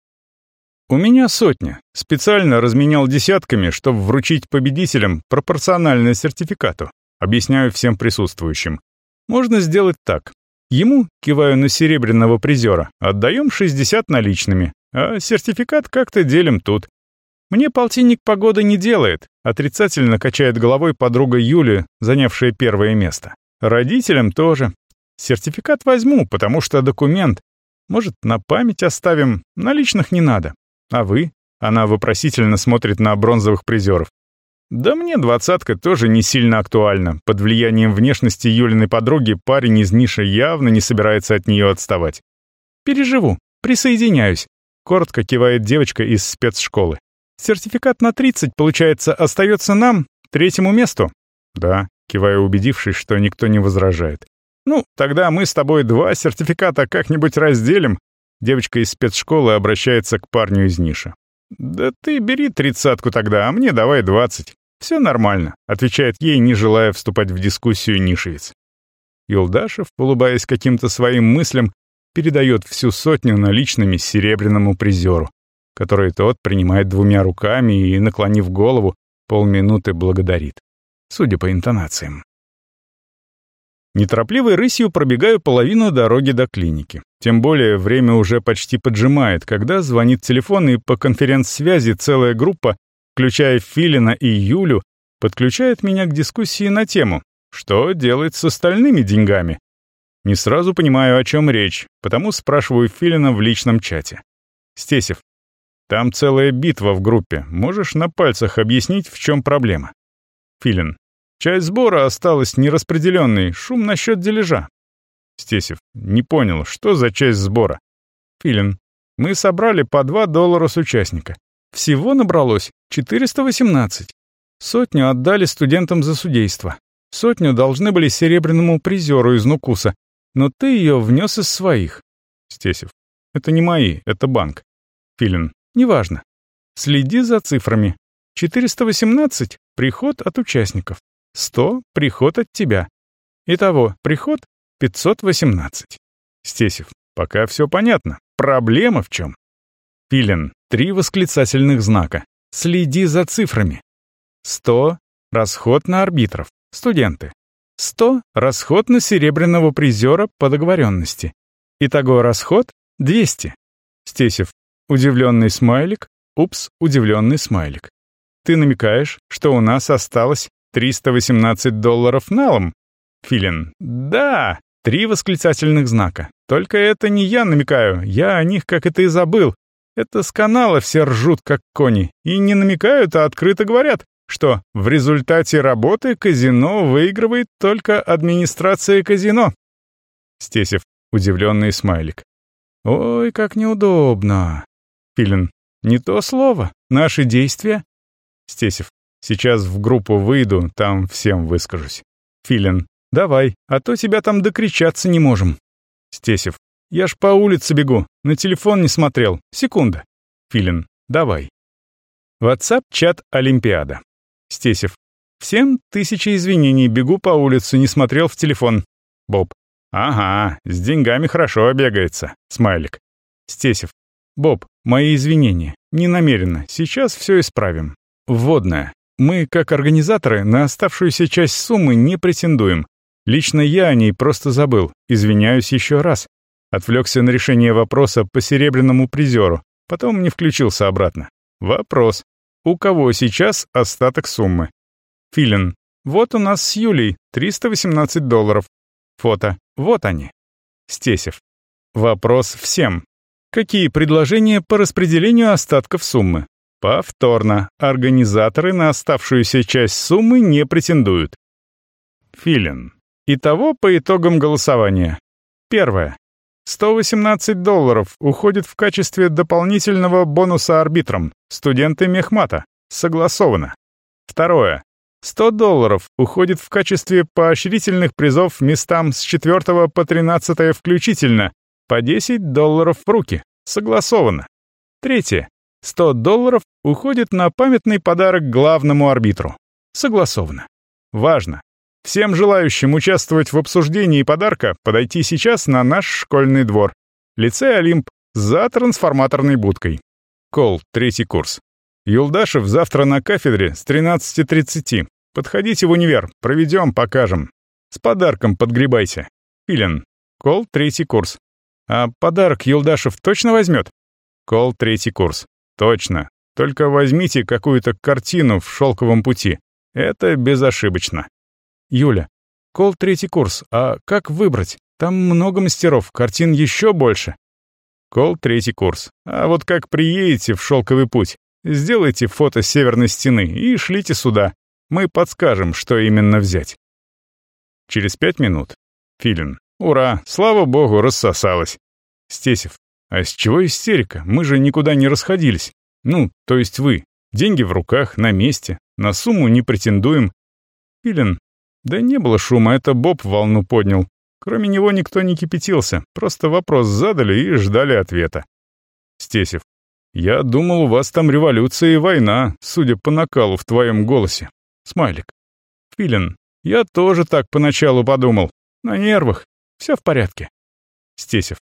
«У меня сотня. Специально разменял десятками, чтобы вручить победителям пропорционально сертификату. Объясняю всем присутствующим. Можно сделать так. Ему, киваю на серебряного призера, отдаем 60 наличными, а сертификат как-то делим тут. Мне полтинник погоды не делает, отрицательно качает головой подруга Юли, занявшая первое место. Родителям тоже. Сертификат возьму, потому что документ. Может, на память оставим, наличных не надо. А вы? Она вопросительно смотрит на бронзовых призеров. Да мне двадцатка тоже не сильно актуальна. Под влиянием внешности Юлиной подруги парень из ниши явно не собирается от нее отставать. Переживу, присоединяюсь. Коротко кивает девочка из спецшколы. Сертификат на 30, получается, остается нам, третьему месту? Да, кивая убедившись, что никто не возражает. «Ну, тогда мы с тобой два сертификата как-нибудь разделим». Девочка из спецшколы обращается к парню из ниши. «Да ты бери тридцатку тогда, а мне давай двадцать. Все нормально», — отвечает ей, не желая вступать в дискуссию нишевец. Юлдашев, улыбаясь каким-то своим мыслям, передает всю сотню наличными серебряному призеру, который тот принимает двумя руками и, наклонив голову, полминуты благодарит судя по интонациям. Неторопливой рысью пробегаю половину дороги до клиники. Тем более время уже почти поджимает, когда звонит телефон, и по конференц-связи целая группа, включая Филина и Юлю, подключает меня к дискуссии на тему «Что делать с остальными деньгами?». Не сразу понимаю, о чем речь, потому спрашиваю Филина в личном чате. «Стесев, Там целая битва в группе. Можешь на пальцах объяснить, в чем проблема? Филин. Часть сбора осталась нераспределенной. Шум насчет дележа. Стесев. Не понял, что за часть сбора? Филин. Мы собрали по 2 доллара с участника. Всего набралось 418. Сотню отдали студентам за судейство. Сотню должны были серебряному призеру из Нукуса, но ты ее внес из своих. Стесев. Это не мои, это банк. Филин. Неважно. Следи за цифрами. 418 — приход от участников. 100 — приход от тебя. Итого, приход — 518. Стесев. Пока все понятно. Проблема в чем? Филин. Три восклицательных знака. Следи за цифрами. 100 — расход на арбитров, студенты. 100 — расход на серебряного призера по договоренности. Итого расход — 200. Стесев. Удивленный смайлик. Упс, удивленный смайлик. Ты намекаешь, что у нас осталось 318 долларов налом? Филин. Да, три восклицательных знака. Только это не я намекаю, я о них как это и забыл. Это с канала все ржут, как кони, и не намекают, а открыто говорят, что в результате работы казино выигрывает только администрация казино. Стесев, удивленный смайлик. Ой, как неудобно. Филин. «Не то слово. Наши действия?» Стесев. «Сейчас в группу выйду, там всем выскажусь». Филин. «Давай, а то тебя там докричаться не можем». Стесев. «Я ж по улице бегу, на телефон не смотрел. Секунда». Филин. «Давай». WhatsApp-чат Олимпиада. Стесев. «Всем тысячи извинений, бегу по улице, не смотрел в телефон». Боб. «Ага, с деньгами хорошо бегается». Смайлик. Стесев. «Боб, мои извинения. Не намеренно. Сейчас все исправим. Вводная. Мы, как организаторы, на оставшуюся часть суммы не претендуем. Лично я о ней просто забыл. Извиняюсь еще раз. Отвлекся на решение вопроса по серебряному призеру. Потом не включился обратно. Вопрос. У кого сейчас остаток суммы? Филин. Вот у нас с Юлей 318 долларов. Фото. Вот они. Стесев. Вопрос всем. Какие предложения по распределению остатков суммы? Повторно, организаторы на оставшуюся часть суммы не претендуют. Филин. Итого по итогам голосования. Первое. 118 долларов уходит в качестве дополнительного бонуса арбитрам, студенты Мехмата. Согласовано. Второе. 100 долларов уходит в качестве поощрительных призов местам с 4 по 13 включительно, по 10 долларов в руки. Согласовано. Третье. 100 долларов уходит на памятный подарок главному арбитру. Согласовано. Важно. Всем желающим участвовать в обсуждении подарка подойти сейчас на наш школьный двор. Лицей Олимп за трансформаторной будкой. Кол, третий курс. Юлдашев завтра на кафедре с 13.30. Подходите в универ, проведем, покажем. С подарком подгребайте. Филин. Кол, третий курс. А подарок Юлдашев точно возьмет? Кол третий курс. Точно. Только возьмите какую-то картину в шелковом пути. Это безошибочно. Юля. Кол третий курс. А как выбрать? Там много мастеров, картин еще больше. Кол третий курс. А вот как приедете в шелковый путь, сделайте фото северной стены и шлите сюда. Мы подскажем, что именно взять. Через пять минут. Филин. Ура, слава богу, рассосалась. Стесев. А с чего истерика? Мы же никуда не расходились. Ну, то есть вы. Деньги в руках, на месте. На сумму не претендуем. Пилин. Да не было шума, это Боб волну поднял. Кроме него никто не кипятился. Просто вопрос задали и ждали ответа. Стесев. Я думал, у вас там революция и война, судя по накалу в твоем голосе. Смайлик. Филин. Я тоже так поначалу подумал. На нервах. Все в порядке. Стесев.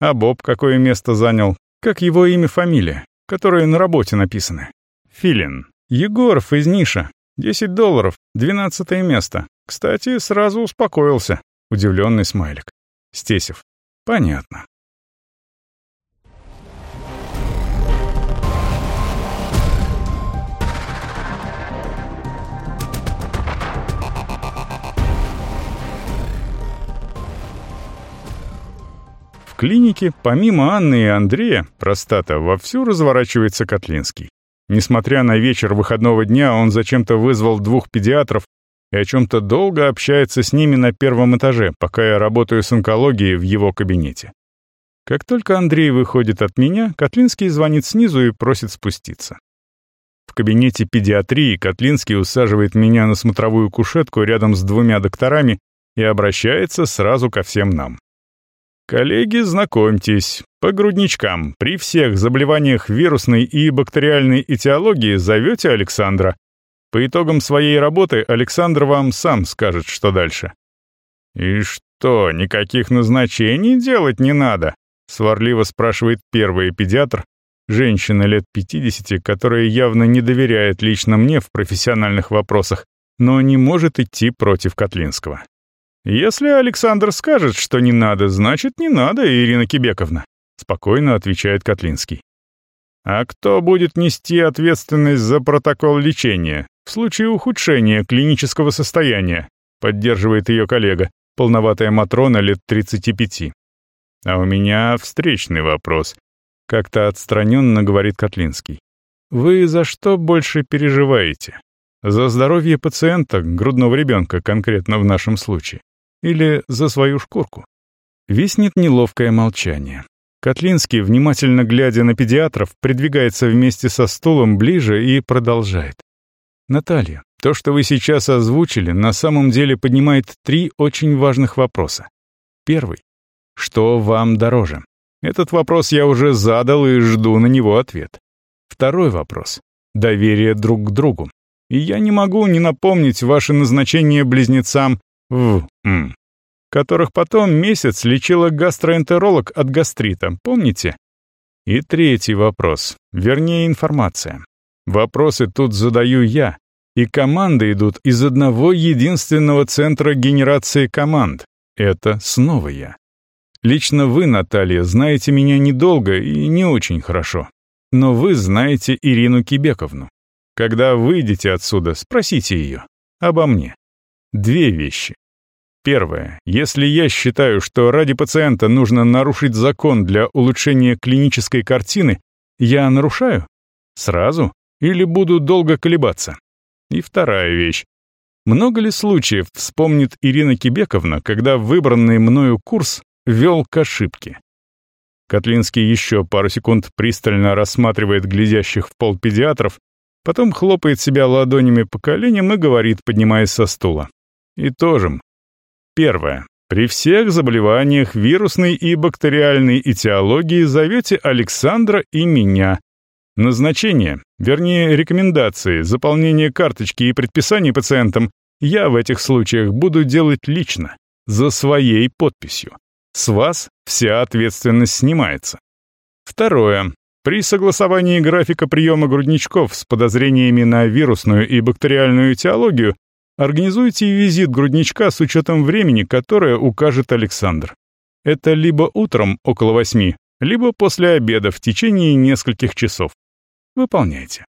А Боб какое место занял? Как его имя, фамилия, которые на работе написаны? Филин. Егоров из Ниша. 10 долларов, 12 место. Кстати, сразу успокоился. Удивленный смайлик. Стесев. Понятно. Клинике, помимо Анны и Андрея, простата, вовсю разворачивается Котлинский. Несмотря на вечер выходного дня, он зачем-то вызвал двух педиатров и о чем-то долго общается с ними на первом этаже, пока я работаю с онкологией в его кабинете. Как только Андрей выходит от меня, Котлинский звонит снизу и просит спуститься. В кабинете педиатрии Котлинский усаживает меня на смотровую кушетку рядом с двумя докторами и обращается сразу ко всем нам. Коллеги, знакомьтесь, по грудничкам, при всех заболеваниях вирусной и бактериальной этиологии зовете Александра. По итогам своей работы Александр вам сам скажет, что дальше. «И что, никаких назначений делать не надо?» — сварливо спрашивает первый педиатр, женщина лет 50, которая явно не доверяет лично мне в профессиональных вопросах, но не может идти против Котлинского. «Если Александр скажет, что не надо, значит, не надо, Ирина Кибековна», — спокойно отвечает Котлинский. «А кто будет нести ответственность за протокол лечения в случае ухудшения клинического состояния?» — поддерживает ее коллега, полноватая Матрона лет 35. «А у меня встречный вопрос», — как-то отстраненно говорит Котлинский. «Вы за что больше переживаете? За здоровье пациента, грудного ребенка конкретно в нашем случае? Или за свою шкурку? Виснет неловкое молчание. Котлинский, внимательно глядя на педиатров, придвигается вместе со стулом ближе и продолжает. «Наталья, то, что вы сейчас озвучили, на самом деле поднимает три очень важных вопроса. Первый. Что вам дороже? Этот вопрос я уже задал и жду на него ответ. Второй вопрос. Доверие друг к другу. И я не могу не напомнить ваше назначение близнецам в м, которых потом месяц лечила гастроэнтеролог от гастрита, помните? И третий вопрос, вернее информация. Вопросы тут задаю я, и команды идут из одного единственного центра генерации команд. Это снова я. Лично вы, Наталья, знаете меня недолго и не очень хорошо. Но вы знаете Ирину Кибековну. Когда выйдете отсюда, спросите ее. Обо мне. Две вещи. Первое. Если я считаю, что ради пациента нужно нарушить закон для улучшения клинической картины, я нарушаю? Сразу? Или буду долго колебаться? И вторая вещь. Много ли случаев вспомнит Ирина Кибековна, когда выбранный мною курс вел к ошибке? Котлинский еще пару секунд пристально рассматривает глядящих в пол педиатров, потом хлопает себя ладонями по коленям и говорит, поднимаясь со стула. Итожим. Первое. При всех заболеваниях вирусной и бактериальной этиологии зовете Александра и меня. Назначение, вернее рекомендации, заполнение карточки и предписаний пациентам я в этих случаях буду делать лично, за своей подписью. С вас вся ответственность снимается. Второе. При согласовании графика приема грудничков с подозрениями на вирусную и бактериальную этиологию Организуйте визит грудничка с учетом времени, которое укажет Александр. Это либо утром около восьми, либо после обеда в течение нескольких часов. Выполняйте.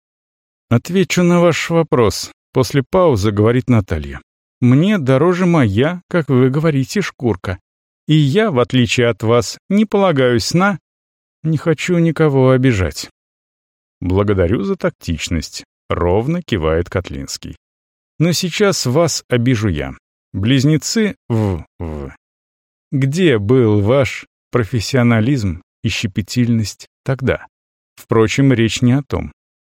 Отвечу на ваш вопрос. После паузы говорит Наталья. Мне дороже моя, как вы говорите, шкурка. И я, в отличие от вас, не полагаюсь на... Не хочу никого обижать. Благодарю за тактичность. Ровно кивает Котлинский. Но сейчас вас обижу я. Близнецы в... в... Где был ваш профессионализм и щепетильность тогда? Впрочем, речь не о том.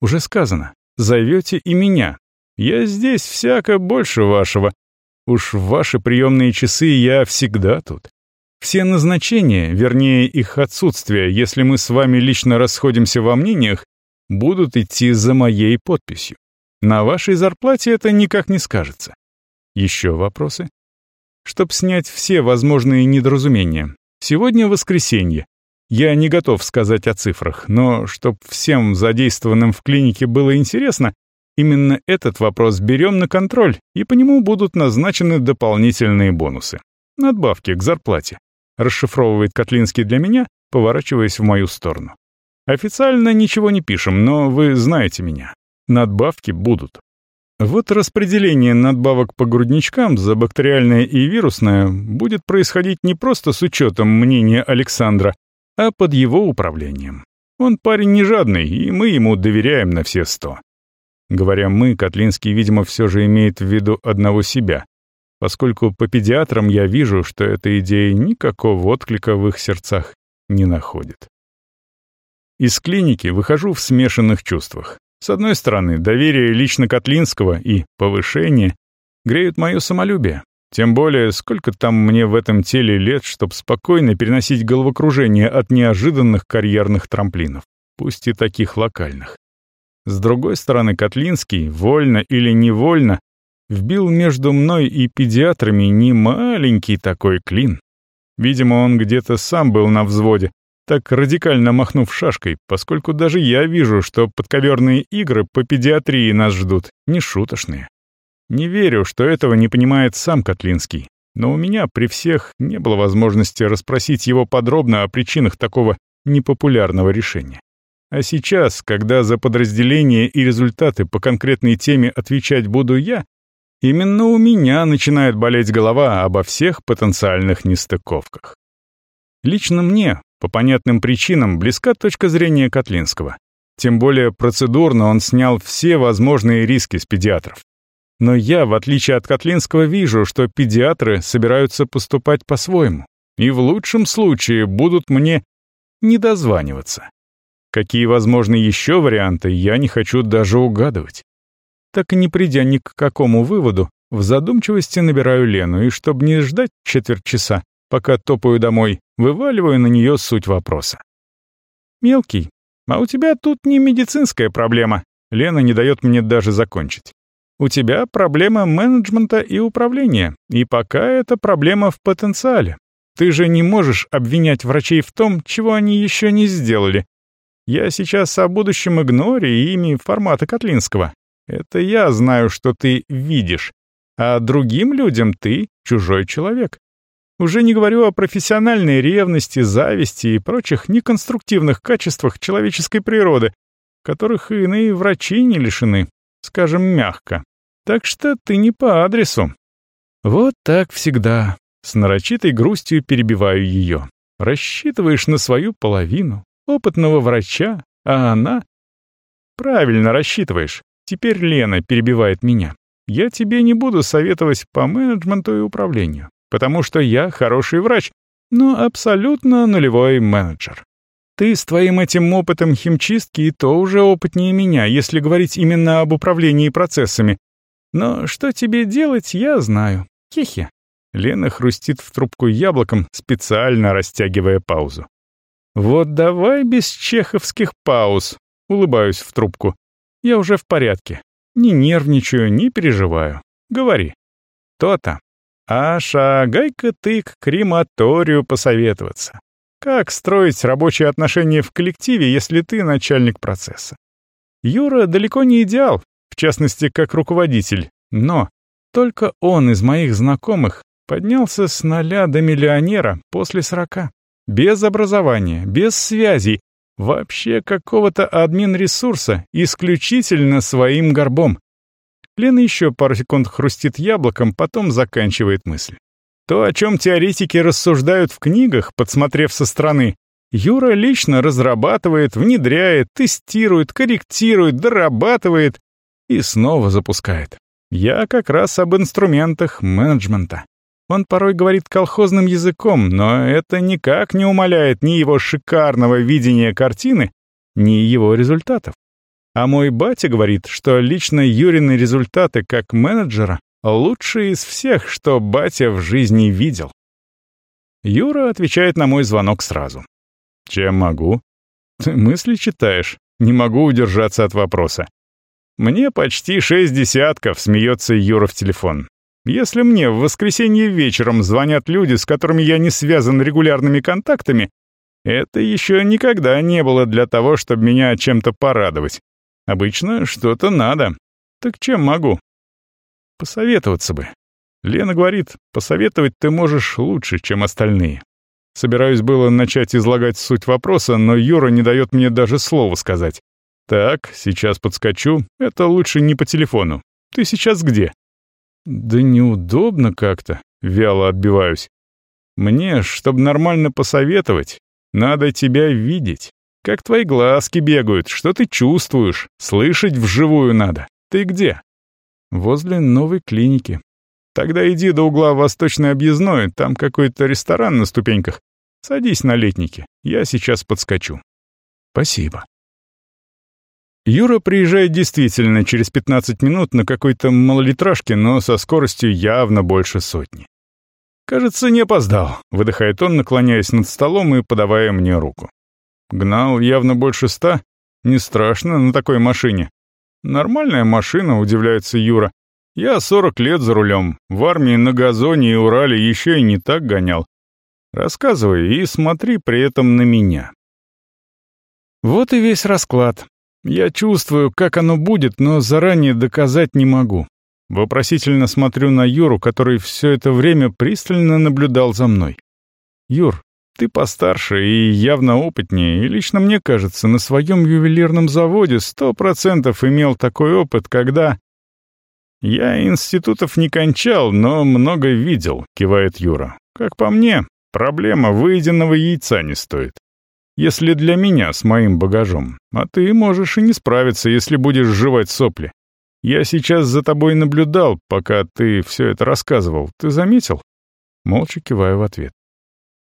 Уже сказано, зовете и меня. Я здесь всяко больше вашего. Уж в ваши приемные часы я всегда тут. Все назначения, вернее их отсутствие, если мы с вами лично расходимся во мнениях, будут идти за моей подписью. На вашей зарплате это никак не скажется. Еще вопросы? Чтоб снять все возможные недоразумения. Сегодня воскресенье. Я не готов сказать о цифрах, но чтоб всем задействованным в клинике было интересно, именно этот вопрос берем на контроль, и по нему будут назначены дополнительные бонусы. Надбавки к зарплате. Расшифровывает Котлинский для меня, поворачиваясь в мою сторону. Официально ничего не пишем, но вы знаете меня. Надбавки будут. Вот распределение надбавок по грудничкам за бактериальное и вирусное будет происходить не просто с учетом мнения Александра, а под его управлением. Он парень не жадный, и мы ему доверяем на все сто. Говоря «мы», Котлинский, видимо, все же имеет в виду одного себя, поскольку по педиатрам я вижу, что эта идея никакого отклика в их сердцах не находит. Из клиники выхожу в смешанных чувствах. С одной стороны, доверие лично Котлинского и повышение греют мое самолюбие. Тем более, сколько там мне в этом теле лет, чтобы спокойно переносить головокружение от неожиданных карьерных трамплинов, пусть и таких локальных. С другой стороны, Котлинский, вольно или невольно, вбил между мной и педиатрами не маленький такой клин. Видимо, он где-то сам был на взводе, так радикально махнув шашкой, поскольку даже я вижу, что подковерные игры по педиатрии нас ждут, не шуточные. Не верю, что этого не понимает сам Котлинский, но у меня при всех не было возможности расспросить его подробно о причинах такого непопулярного решения. А сейчас, когда за подразделение и результаты по конкретной теме отвечать буду я, именно у меня начинает болеть голова обо всех потенциальных нестыковках. Лично мне, по понятным причинам близка точка зрения Котлинского. Тем более процедурно он снял все возможные риски с педиатров. Но я, в отличие от Котлинского, вижу, что педиатры собираются поступать по-своему. И в лучшем случае будут мне недозваниваться. Какие возможны еще варианты, я не хочу даже угадывать. Так и не придя ни к какому выводу, в задумчивости набираю Лену, и чтобы не ждать четверть часа, пока топаю домой, вываливаю на нее суть вопроса. «Мелкий, а у тебя тут не медицинская проблема», Лена не дает мне даже закончить. «У тебя проблема менеджмента и управления, и пока это проблема в потенциале. Ты же не можешь обвинять врачей в том, чего они еще не сделали. Я сейчас о будущем игноре и ими формата Котлинского. Это я знаю, что ты видишь, а другим людям ты чужой человек. Уже не говорю о профессиональной ревности, зависти и прочих неконструктивных качествах человеческой природы, которых иные врачи не лишены, скажем мягко. Так что ты не по адресу. Вот так всегда. С нарочитой грустью перебиваю ее. Рассчитываешь на свою половину, опытного врача, а она... Правильно рассчитываешь. Теперь Лена перебивает меня. Я тебе не буду советовать по менеджменту и управлению потому что я хороший врач, но абсолютно нулевой менеджер. Ты с твоим этим опытом химчистки и то уже опытнее меня, если говорить именно об управлении процессами. Но что тебе делать, я знаю. Хихи. Лена хрустит в трубку яблоком, специально растягивая паузу. «Вот давай без чеховских пауз», — улыбаюсь в трубку. «Я уже в порядке. Не нервничаю, не переживаю. Говори». «То-то. А шагай-ка ты к крематорию посоветоваться. Как строить рабочие отношения в коллективе, если ты начальник процесса? Юра далеко не идеал, в частности, как руководитель, но только он из моих знакомых поднялся с нуля до миллионера после сорока. Без образования, без связей, вообще какого-то админ-ресурса, исключительно своим горбом. Лена еще пару секунд хрустит яблоком, потом заканчивает мысль. То, о чем теоретики рассуждают в книгах, подсмотрев со стороны, Юра лично разрабатывает, внедряет, тестирует, корректирует, дорабатывает и снова запускает. Я как раз об инструментах менеджмента. Он порой говорит колхозным языком, но это никак не умаляет ни его шикарного видения картины, ни его результатов. А мой батя говорит, что лично Юрины результаты как менеджера лучшие из всех, что батя в жизни видел. Юра отвечает на мой звонок сразу. «Чем могу?» «Ты мысли читаешь?» Не могу удержаться от вопроса. «Мне почти шесть десятков», — смеется Юра в телефон. «Если мне в воскресенье вечером звонят люди, с которыми я не связан регулярными контактами, это еще никогда не было для того, чтобы меня чем-то порадовать. Обычно что-то надо. Так чем могу? Посоветоваться бы. Лена говорит, посоветовать ты можешь лучше, чем остальные. Собираюсь было начать излагать суть вопроса, но Юра не дает мне даже слова сказать. Так, сейчас подскочу, это лучше не по телефону. Ты сейчас где?» «Да неудобно как-то», — вяло отбиваюсь. «Мне, чтобы нормально посоветовать, надо тебя видеть. Как твои глазки бегают, что ты чувствуешь, слышать вживую надо. Ты где?» «Возле новой клиники». «Тогда иди до угла Восточной объездной, там какой-то ресторан на ступеньках. Садись на летнике, я сейчас подскочу». «Спасибо». Юра приезжает действительно через 15 минут на какой-то малолитражке, но со скоростью явно больше сотни. «Кажется, не опоздал», — выдыхает он, наклоняясь над столом и подавая мне руку. «Гнал явно больше ста. Не страшно на такой машине». «Нормальная машина», — удивляется Юра. «Я 40 лет за рулем. В армии на газоне и Урале еще и не так гонял. Рассказывай и смотри при этом на меня». Вот и весь расклад. Я чувствую, как оно будет, но заранее доказать не могу. Вопросительно смотрю на Юру, который все это время пристально наблюдал за мной. «Юр, ты постарше и явно опытнее, и лично мне кажется, на своем ювелирном заводе сто процентов имел такой опыт, когда...» «Я институтов не кончал, но много видел», — кивает Юра. «Как по мне, проблема выеденного яйца не стоит. Если для меня с моим багажом. А ты можешь и не справиться, если будешь жевать сопли. Я сейчас за тобой наблюдал, пока ты все это рассказывал. Ты заметил?» Молча киваю в ответ.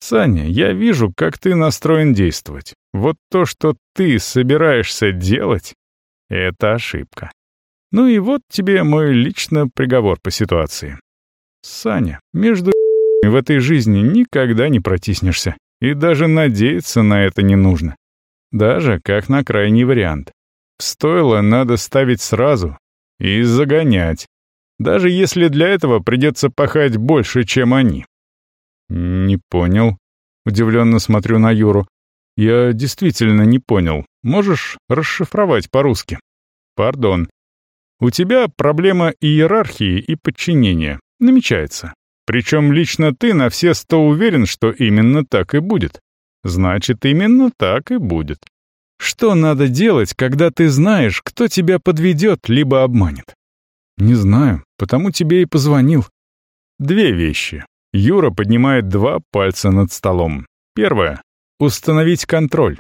«Саня, я вижу, как ты настроен действовать. Вот то, что ты собираешься делать, — это ошибка. Ну и вот тебе мой лично приговор по ситуации. Саня, между в этой жизни никогда не протиснешься. И даже надеяться на это не нужно. Даже как на крайний вариант. Стоило надо ставить сразу и загонять. Даже если для этого придется пахать больше, чем они. «Не понял». Удивленно смотрю на Юру. «Я действительно не понял. Можешь расшифровать по-русски?» «Пардон. У тебя проблема иерархии и подчинения. Намечается. Причем лично ты на все сто уверен, что именно так и будет. Значит, именно так и будет. Что надо делать, когда ты знаешь, кто тебя подведет либо обманет? Не знаю, потому тебе и позвонил. Две вещи. Юра поднимает два пальца над столом. Первое — установить контроль.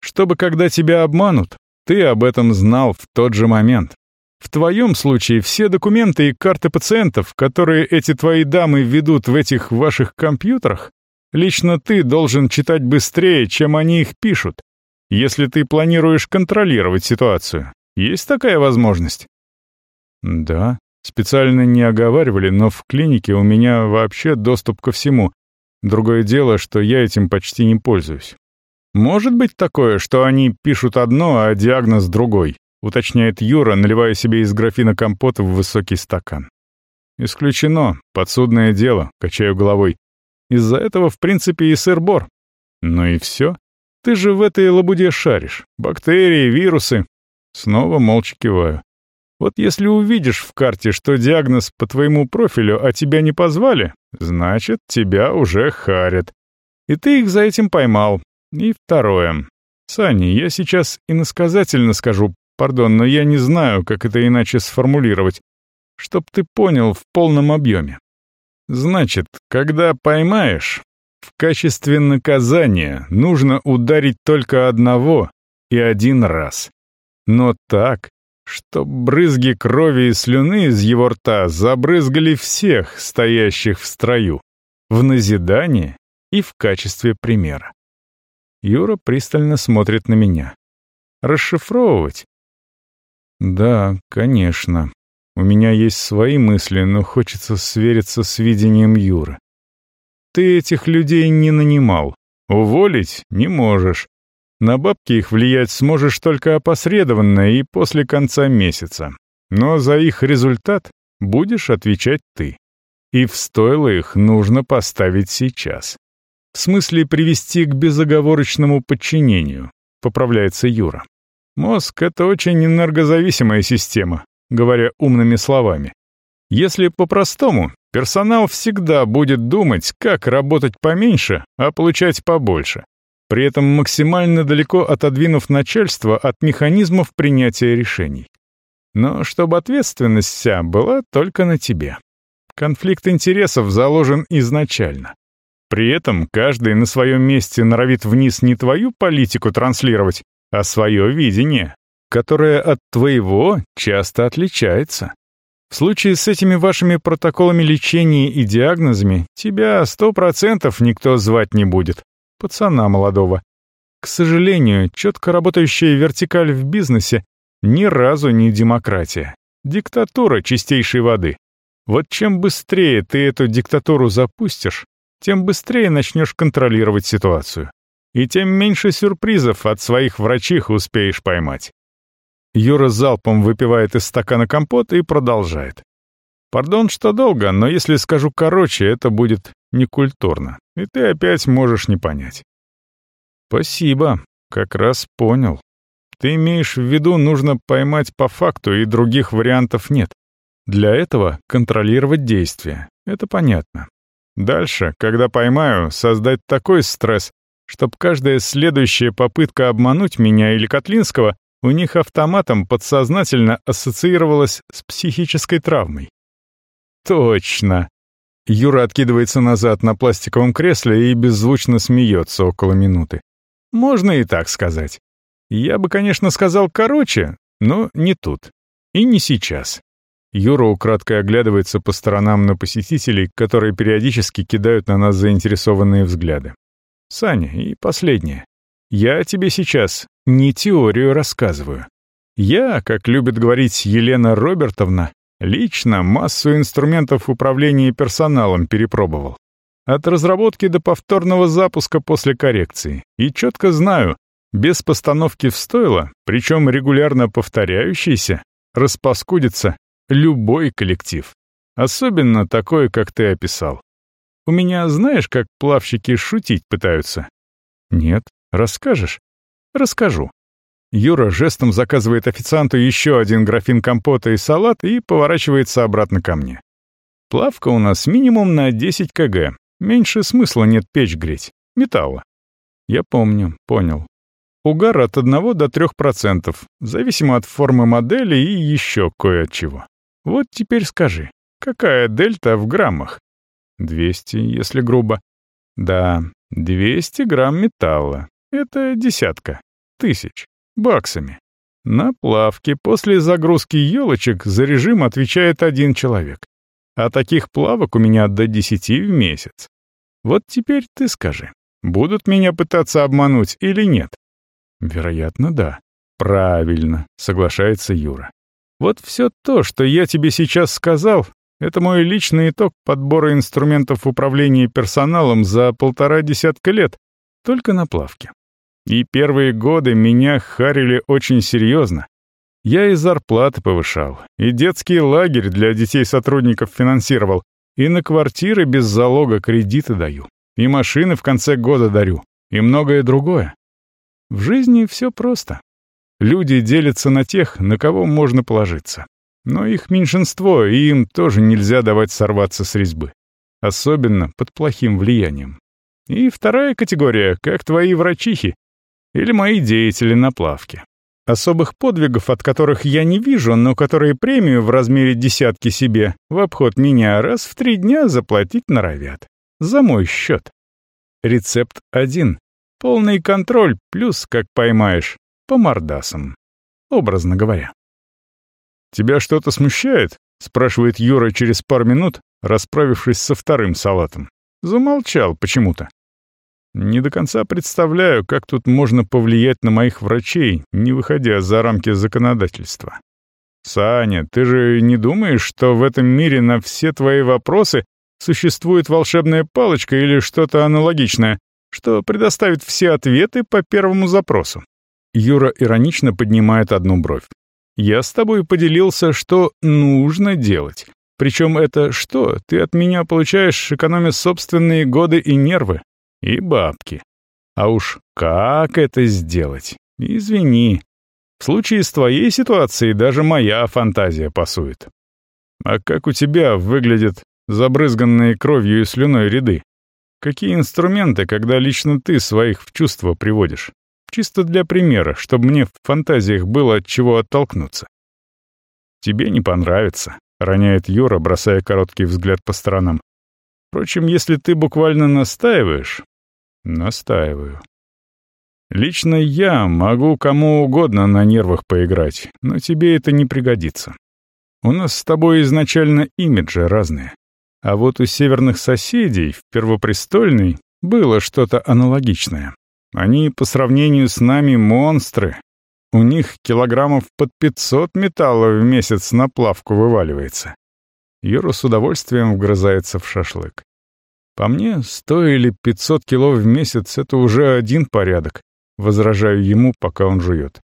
Чтобы, когда тебя обманут, ты об этом знал в тот же момент. В твоем случае все документы и карты пациентов, которые эти твои дамы ведут в этих ваших компьютерах, лично ты должен читать быстрее, чем они их пишут, если ты планируешь контролировать ситуацию. Есть такая возможность? Да, специально не оговаривали, но в клинике у меня вообще доступ ко всему. Другое дело, что я этим почти не пользуюсь. Может быть такое, что они пишут одно, а диагноз другой? — уточняет Юра, наливая себе из графина компота в высокий стакан. «Исключено. Подсудное дело», — качаю головой. «Из-за этого, в принципе, и сыр-бор. Ну и все. Ты же в этой лабуде шаришь. Бактерии, вирусы». Снова молча киваю. Вот если увидишь в карте, что диагноз по твоему профилю, а тебя не позвали, значит, тебя уже харят. И ты их за этим поймал. И второе. Саня, я сейчас иносказательно скажу, Пардон, но я не знаю, как это иначе сформулировать. Чтоб ты понял в полном объеме. Значит, когда поймаешь, в качестве наказания нужно ударить только одного и один раз. Но так, чтоб брызги крови и слюны из его рта забрызгали всех, стоящих в строю, в назидание и в качестве примера. Юра пристально смотрит на меня. Расшифровывать? Да, конечно. У меня есть свои мысли, но хочется свериться с видением Юры. Ты этих людей не нанимал. Уволить не можешь. На бабки их влиять сможешь только опосредованно и после конца месяца. Но за их результат будешь отвечать ты. И в стойло их нужно поставить сейчас. В смысле привести к безоговорочному подчинению, поправляется Юра. Мозг — это очень энергозависимая система, говоря умными словами. Если по-простому, персонал всегда будет думать, как работать поменьше, а получать побольше, при этом максимально далеко отодвинув начальство от механизмов принятия решений. Но чтобы ответственность вся была только на тебе. Конфликт интересов заложен изначально. При этом каждый на своем месте норовит вниз не твою политику транслировать, а свое видение, которое от твоего часто отличается. В случае с этими вашими протоколами лечения и диагнозами тебя сто процентов никто звать не будет. Пацана молодого. К сожалению, четко работающая вертикаль в бизнесе ни разу не демократия. Диктатура чистейшей воды. Вот чем быстрее ты эту диктатуру запустишь, тем быстрее начнешь контролировать ситуацию. И тем меньше сюрпризов от своих врачих успеешь поймать. Юра залпом выпивает из стакана компот и продолжает. «Пардон, что долго, но если скажу короче, это будет некультурно, и ты опять можешь не понять». «Спасибо, как раз понял. Ты имеешь в виду, нужно поймать по факту, и других вариантов нет. Для этого контролировать действия. Это понятно. Дальше, когда поймаю, создать такой стресс, чтобы каждая следующая попытка обмануть меня или Котлинского у них автоматом подсознательно ассоциировалась с психической травмой. Точно. Юра откидывается назад на пластиковом кресле и беззвучно смеется около минуты. Можно и так сказать. Я бы, конечно, сказал короче, но не тут. И не сейчас. Юра украдкой оглядывается по сторонам на посетителей, которые периодически кидают на нас заинтересованные взгляды. «Саня, и последнее. Я тебе сейчас не теорию рассказываю. Я, как любит говорить Елена Робертовна, лично массу инструментов управления персоналом перепробовал. От разработки до повторного запуска после коррекции. И четко знаю, без постановки в стойло, причем регулярно повторяющийся, распаскудится любой коллектив. Особенно такой, как ты описал. У меня знаешь, как плавщики шутить пытаются? Нет, расскажешь? Расскажу. Юра жестом заказывает официанту еще один графин компота и салат и поворачивается обратно ко мне. Плавка у нас минимум на 10 кг. Меньше смысла нет печь греть. Металла. Я помню, понял. Угар от 1 до 3%, зависимо от формы модели и еще кое от чего. Вот теперь скажи, какая дельта в граммах? 200, если грубо. Да, 200 грамм металла. Это десятка тысяч баксами. На плавке после загрузки елочек за режим отвечает один человек. А таких плавок у меня до десяти в месяц. Вот теперь ты скажи, будут меня пытаться обмануть или нет? Вероятно, да. Правильно, соглашается Юра. Вот все то, что я тебе сейчас сказал, это мой личный итог подбора инструментов управления персоналом за полтора десятка лет, только на плавке. И первые годы меня харили очень серьезно. Я и зарплаты повышал, и детский лагерь для детей сотрудников финансировал, и на квартиры без залога кредиты даю, и машины в конце года дарю, и многое другое. В жизни все просто. Люди делятся на тех, на кого можно положиться. Но их меньшинство, и им тоже нельзя давать сорваться с резьбы. Особенно под плохим влиянием. И вторая категория, как твои врачихи, или мои деятели на плавке. Особых подвигов, от которых я не вижу, но которые премию в размере десятки себе в обход меня раз в три дня заплатить норовят. За мой счет. Рецепт один. Полный контроль, плюс, как поймаешь, по мордасам. Образно говоря. «Тебя что-то смущает?» — спрашивает Юра через пару минут, расправившись со вторым салатом. Замолчал почему-то. Не до конца представляю, как тут можно повлиять на моих врачей, не выходя за рамки законодательства. Саня, ты же не думаешь, что в этом мире на все твои вопросы существует волшебная палочка или что-то аналогичное, что предоставит все ответы по первому запросу? Юра иронично поднимает одну бровь. Я с тобой поделился, что нужно делать. Причем это что, ты от меня получаешь, экономя собственные годы и нервы, и бабки. А уж как это сделать? Извини. В случае с твоей ситуацией даже моя фантазия пасует. А как у тебя выглядят забрызганные кровью и слюной ряды? Какие инструменты, когда лично ты своих в чувство приводишь? Чисто для примера, чтобы мне в фантазиях было от чего оттолкнуться. Тебе не понравится», — роняет Юра, бросая короткий взгляд по сторонам. «Впрочем, если ты буквально настаиваешь...» «Настаиваю». «Лично я могу кому угодно на нервах поиграть, но тебе это не пригодится. У нас с тобой изначально имиджи разные. А вот у северных соседей в Первопрестольной было что-то аналогичное. Они по сравнению с нами монстры. У них килограммов под 500 металла в месяц на плавку вываливается. Юра с удовольствием вгрызается в шашлык. По мне, 100 или 500 кило в месяц — это уже один порядок. Возражаю ему, пока он жует.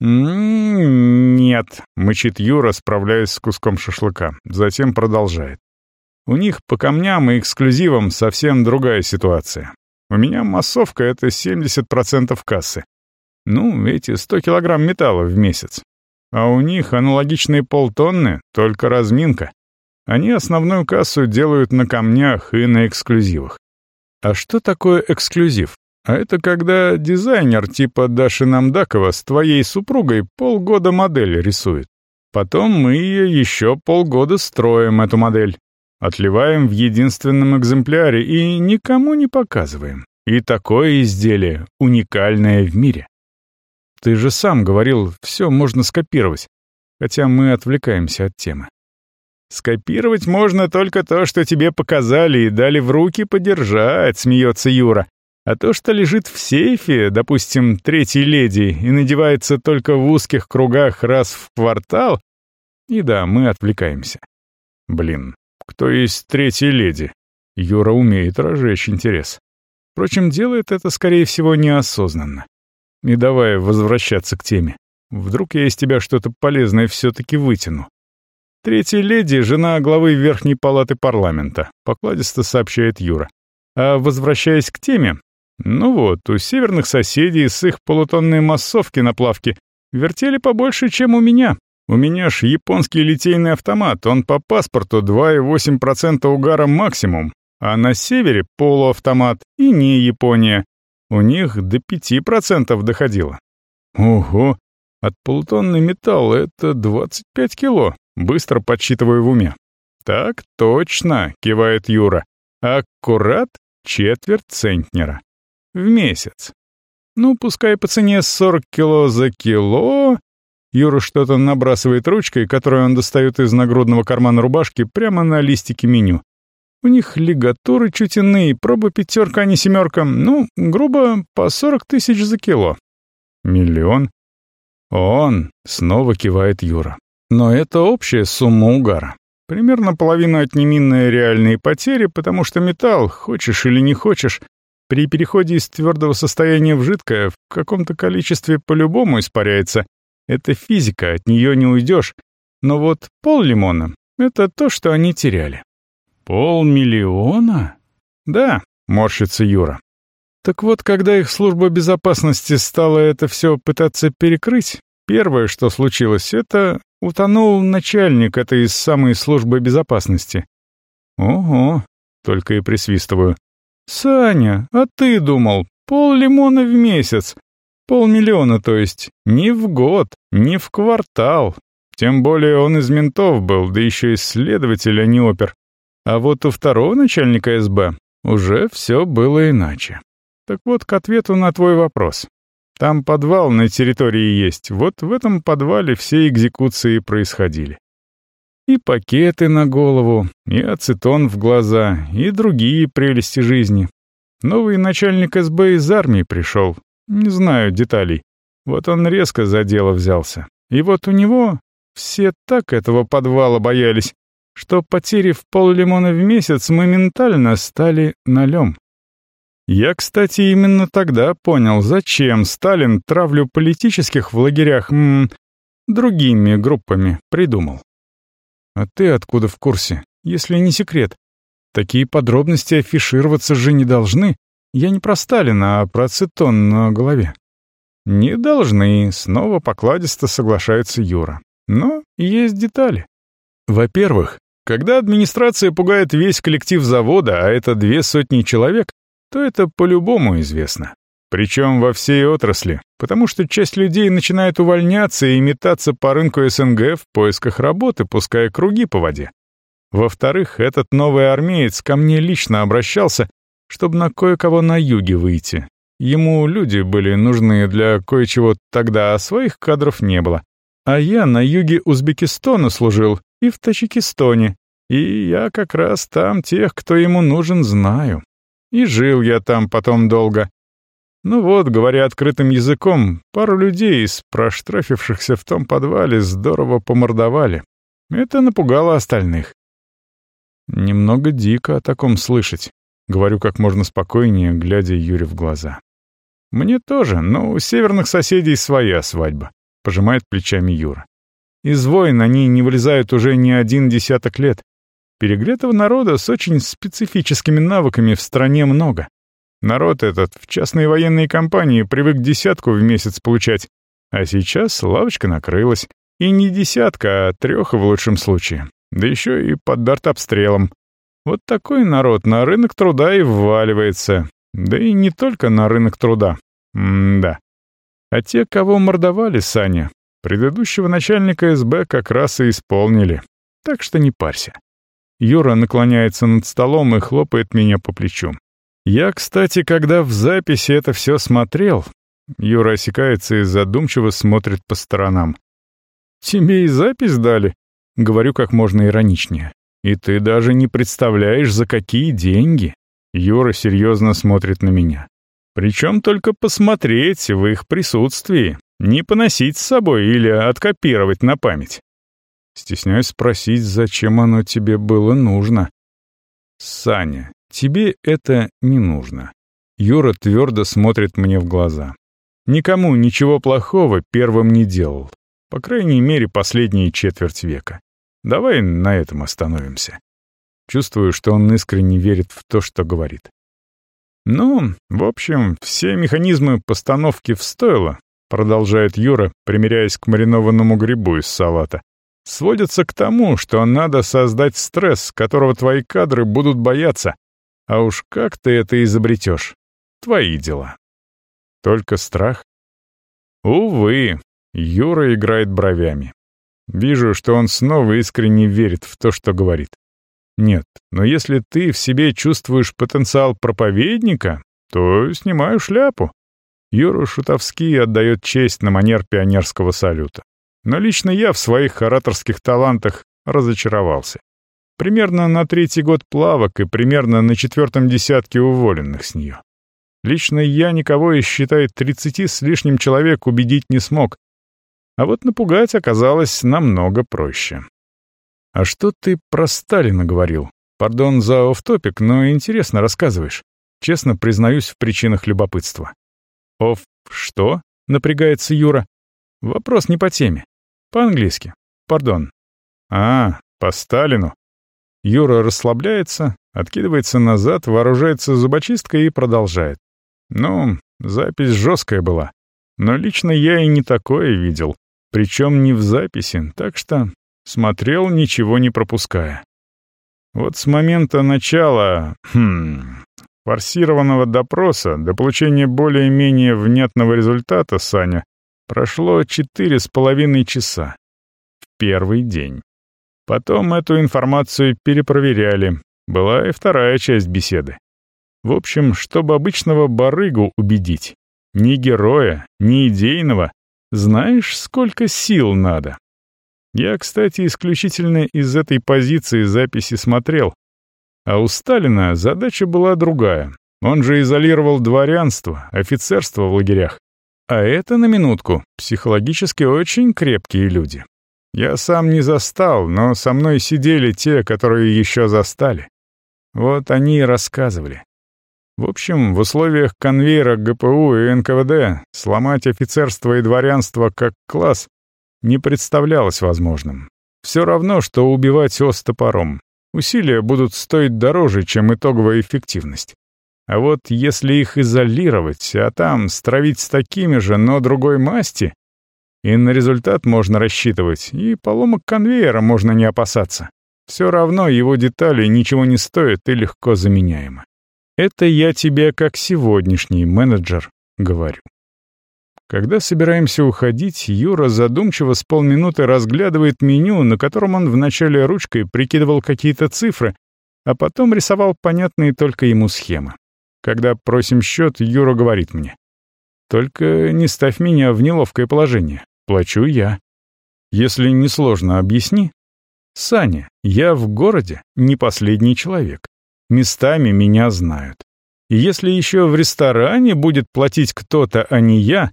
«Нет», — мычит Юра, справляясь с куском шашлыка. Затем продолжает. «У них по камням и эксклюзивам совсем другая ситуация. У меня массовка — это 70% кассы. Ну, эти 100 килограмм металла в месяц. А у них аналогичные полтонны, только разминка. Они основную кассу делают на камнях и на эксклюзивах. А что такое эксклюзив? А это когда дизайнер типа Даши Намдакова с твоей супругой полгода модель рисует. Потом мы ее еще полгода строим, эту модель. Отливаем в единственном экземпляре и никому не показываем. И такое изделие уникальное в мире. Ты же сам говорил, все можно скопировать. Хотя мы отвлекаемся от темы. Скопировать можно только то, что тебе показали и дали в руки подержать, смеется Юра. А то, что лежит в сейфе, допустим, третьей леди, и надевается только в узких кругах раз в квартал... И да, мы отвлекаемся. Блин, кто есть третья леди? Юра умеет разжечь интерес. Впрочем, делает это, скорее всего, неосознанно. И давай возвращаться к теме. Вдруг я из тебя что-то полезное все-таки вытяну. Третья леди — жена главы Верхней Палаты Парламента, покладисто сообщает Юра. А возвращаясь к теме, ну вот, у северных соседей с их полутонной массовки на плавке вертели побольше, чем у меня. У меня ж японский литейный автомат, он по паспорту 2,8% угара максимум, а на севере полуавтомат и не Япония. У них до 5% доходило. Ого, от полутонны металла это 25 кило, быстро подсчитываю в уме. Так точно, кивает Юра. Аккурат четверть центнера в месяц. Ну, пускай по цене 40 кило за кило... Юра что-то набрасывает ручкой, которую он достает из нагрудного кармана рубашки прямо на листике меню. У них лигатуры чуть иные, проба пятерка, а не семерка. Ну, грубо, по 40 тысяч за кило. Миллион. Он, снова кивает Юра. Но это общая сумма угара. Примерно половина отниминные реальные потери, потому что металл, хочешь или не хочешь, при переходе из твердого состояния в жидкое в каком-то количестве по-любому испаряется. Это физика, от нее не уйдешь. Но вот пол лимона — это то, что они теряли. Полмиллиона? Да, морщится Юра. Так вот, когда их служба безопасности стала это все пытаться перекрыть, первое, что случилось, это утонул начальник этой самой службы безопасности. Ого, только и присвистываю. «Саня, а ты думал, пол лимона в месяц? Полмиллиона, то есть. Не в год, не в квартал. Тем более он из ментов был, да еще и следователь, а не опер. А вот у второго начальника СБ уже все было иначе. Так вот, к ответу на твой вопрос. Там подвал на территории есть, вот в этом подвале все экзекуции происходили. И пакеты на голову, и ацетон в глаза, и другие прелести жизни. Новый начальник СБ из армии пришел. Не знаю деталей. Вот он резко за дело взялся. И вот у него все так этого подвала боялись, что потери в поллимона в месяц моментально стали нолем. Я, кстати, именно тогда понял, зачем Сталин травлю политических в лагерях м другими группами придумал. А ты откуда в курсе, если не секрет? Такие подробности афишироваться же не должны. Я не про Сталина, а про ацетон на голове. Не должны, снова покладисто соглашается Юра. Но есть детали. Во-первых, когда администрация пугает весь коллектив завода, а это две сотни человек, то это по-любому известно. Причем во всей отрасли, потому что часть людей начинает увольняться и метаться по рынку СНГ в поисках работы, пуская круги по воде. Во-вторых, этот новый армеец ко мне лично обращался, чтобы на кое-кого на юге выйти. Ему люди были нужны для кое-чего тогда, а своих кадров не было. А я на юге Узбекистана служил и в Таджикистоне, и я как раз там тех, кто ему нужен, знаю. И жил я там потом долго. Ну вот, говоря открытым языком, пару людей из проштрафившихся в том подвале здорово помордовали. Это напугало остальных. Немного дико о таком слышать. Говорю как можно спокойнее, глядя Юре в глаза. Мне тоже, но у северных соседей своя свадьба. Пожимает плечами Юра. Из войн они не вылезают уже не один десяток лет. Перегретого народа с очень специфическими навыками в стране много. Народ этот в частные военные компании привык десятку в месяц получать, а сейчас лавочка накрылась. И не десятка, а трех в лучшем случае да еще и под артобстрелом. Вот такой народ на рынок труда и вваливается. Да и не только на рынок труда. М-да. А те, кого мордовали, Саня, предыдущего начальника СБ как раз и исполнили. Так что не парься. Юра наклоняется над столом и хлопает меня по плечу. Я, кстати, когда в записи это все смотрел, Юра осекается и задумчиво смотрит по сторонам. «Тебе и запись дали?» Говорю как можно ироничнее. «И ты даже не представляешь, за какие деньги!» Юра серьезно смотрит на меня. «Причем только посмотреть в их присутствии, не поносить с собой или откопировать на память». Стесняюсь спросить, зачем оно тебе было нужно. «Саня, тебе это не нужно». Юра твердо смотрит мне в глаза. Никому ничего плохого первым не делал. По крайней мере, последние четверть века. Давай на этом остановимся. Чувствую, что он искренне верит в то, что говорит. Ну, в общем, все механизмы постановки в стойло, продолжает Юра, примеряясь к маринованному грибу из салата, сводятся к тому, что надо создать стресс, которого твои кадры будут бояться. А уж как ты это изобретешь? Твои дела. Только страх? Увы, Юра играет бровями. Вижу, что он снова искренне верит в то, что говорит. Нет, но если ты в себе чувствуешь потенциал проповедника, то снимаю шляпу. Юра Шутовский отдает честь на манер пионерского салюта. Но лично я в своих ораторских талантах разочаровался. Примерно на третий год плавок и примерно на четвертом десятке уволенных с нее. Лично я никого из, считай, тридцати с лишним человек убедить не смог, а вот напугать оказалось намного проще. «А что ты про Сталина говорил? Пардон за оф-топик, но интересно рассказываешь. Честно признаюсь в причинах любопытства». «Оф... что?» — напрягается Юра. «Вопрос не по теме. По-английски. Пардон». «А, по Сталину». Юра расслабляется, откидывается назад, вооружается зубочисткой и продолжает. «Ну, запись жесткая была. Но лично я и не такое видел. Причем не в записи, так что смотрел, ничего не пропуская. Вот с момента начала, хм, форсированного допроса до получения более-менее внятного результата, Саня, прошло четыре с половиной часа. В первый день. Потом эту информацию перепроверяли. Была и вторая часть беседы. В общем, чтобы обычного барыгу убедить. Ни героя, ни идейного, знаешь, сколько сил надо? Я, кстати, исключительно из этой позиции записи смотрел. А у Сталина задача была другая. Он же изолировал дворянство, офицерство в лагерях. А это, на минутку, психологически очень крепкие люди. Я сам не застал, но со мной сидели те, которые еще застали. Вот они и рассказывали. В общем, в условиях конвейера ГПУ и НКВД сломать офицерство и дворянство как класс не представлялось возможным. Все равно, что убивать ос топором. Усилия будут стоить дороже, чем итоговая эффективность. А вот если их изолировать, а там стравить с такими же, но другой масти, и на результат можно рассчитывать, и поломок конвейера можно не опасаться. Все равно его детали ничего не стоят и легко заменяемы. Это я тебе как сегодняшний менеджер говорю. Когда собираемся уходить, Юра задумчиво с полминуты разглядывает меню, на котором он вначале ручкой прикидывал какие-то цифры, а потом рисовал понятные только ему схемы. Когда просим счет, Юра говорит мне. «Только не ставь меня в неловкое положение. Плачу я. Если не сложно, объясни. Саня, я в городе не последний человек. Местами меня знают. И если еще в ресторане будет платить кто-то, а не я,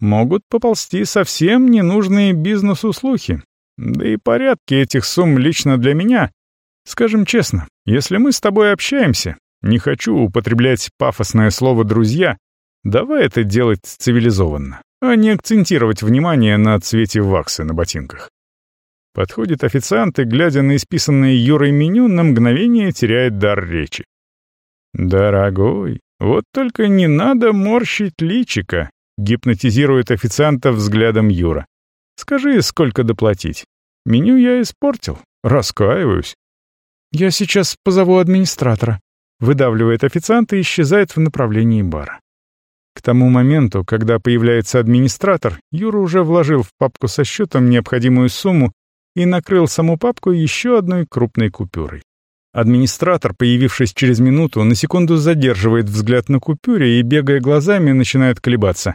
могут поползти совсем ненужные бизнесу слухи. Да и порядки этих сумм лично для меня. Скажем честно, если мы с тобой общаемся, не хочу употреблять пафосное слово «друзья», давай это делать цивилизованно, а не акцентировать внимание на цвете ваксы на ботинках. Подходит официант и, глядя на исписанное Юрой меню, на мгновение теряет дар речи. «Дорогой, вот только не надо морщить личика», — гипнотизирует официанта взглядом Юра. «Скажи, сколько доплатить? Меню я испортил, раскаиваюсь». «Я сейчас позову администратора», выдавливает официант и исчезает в направлении бара. К тому моменту, когда появляется администратор, Юра уже вложил в папку со счетом необходимую сумму и накрыл саму папку еще одной крупной купюрой. Администратор, появившись через минуту, на секунду задерживает взгляд на купюре и, бегая глазами, начинает колебаться.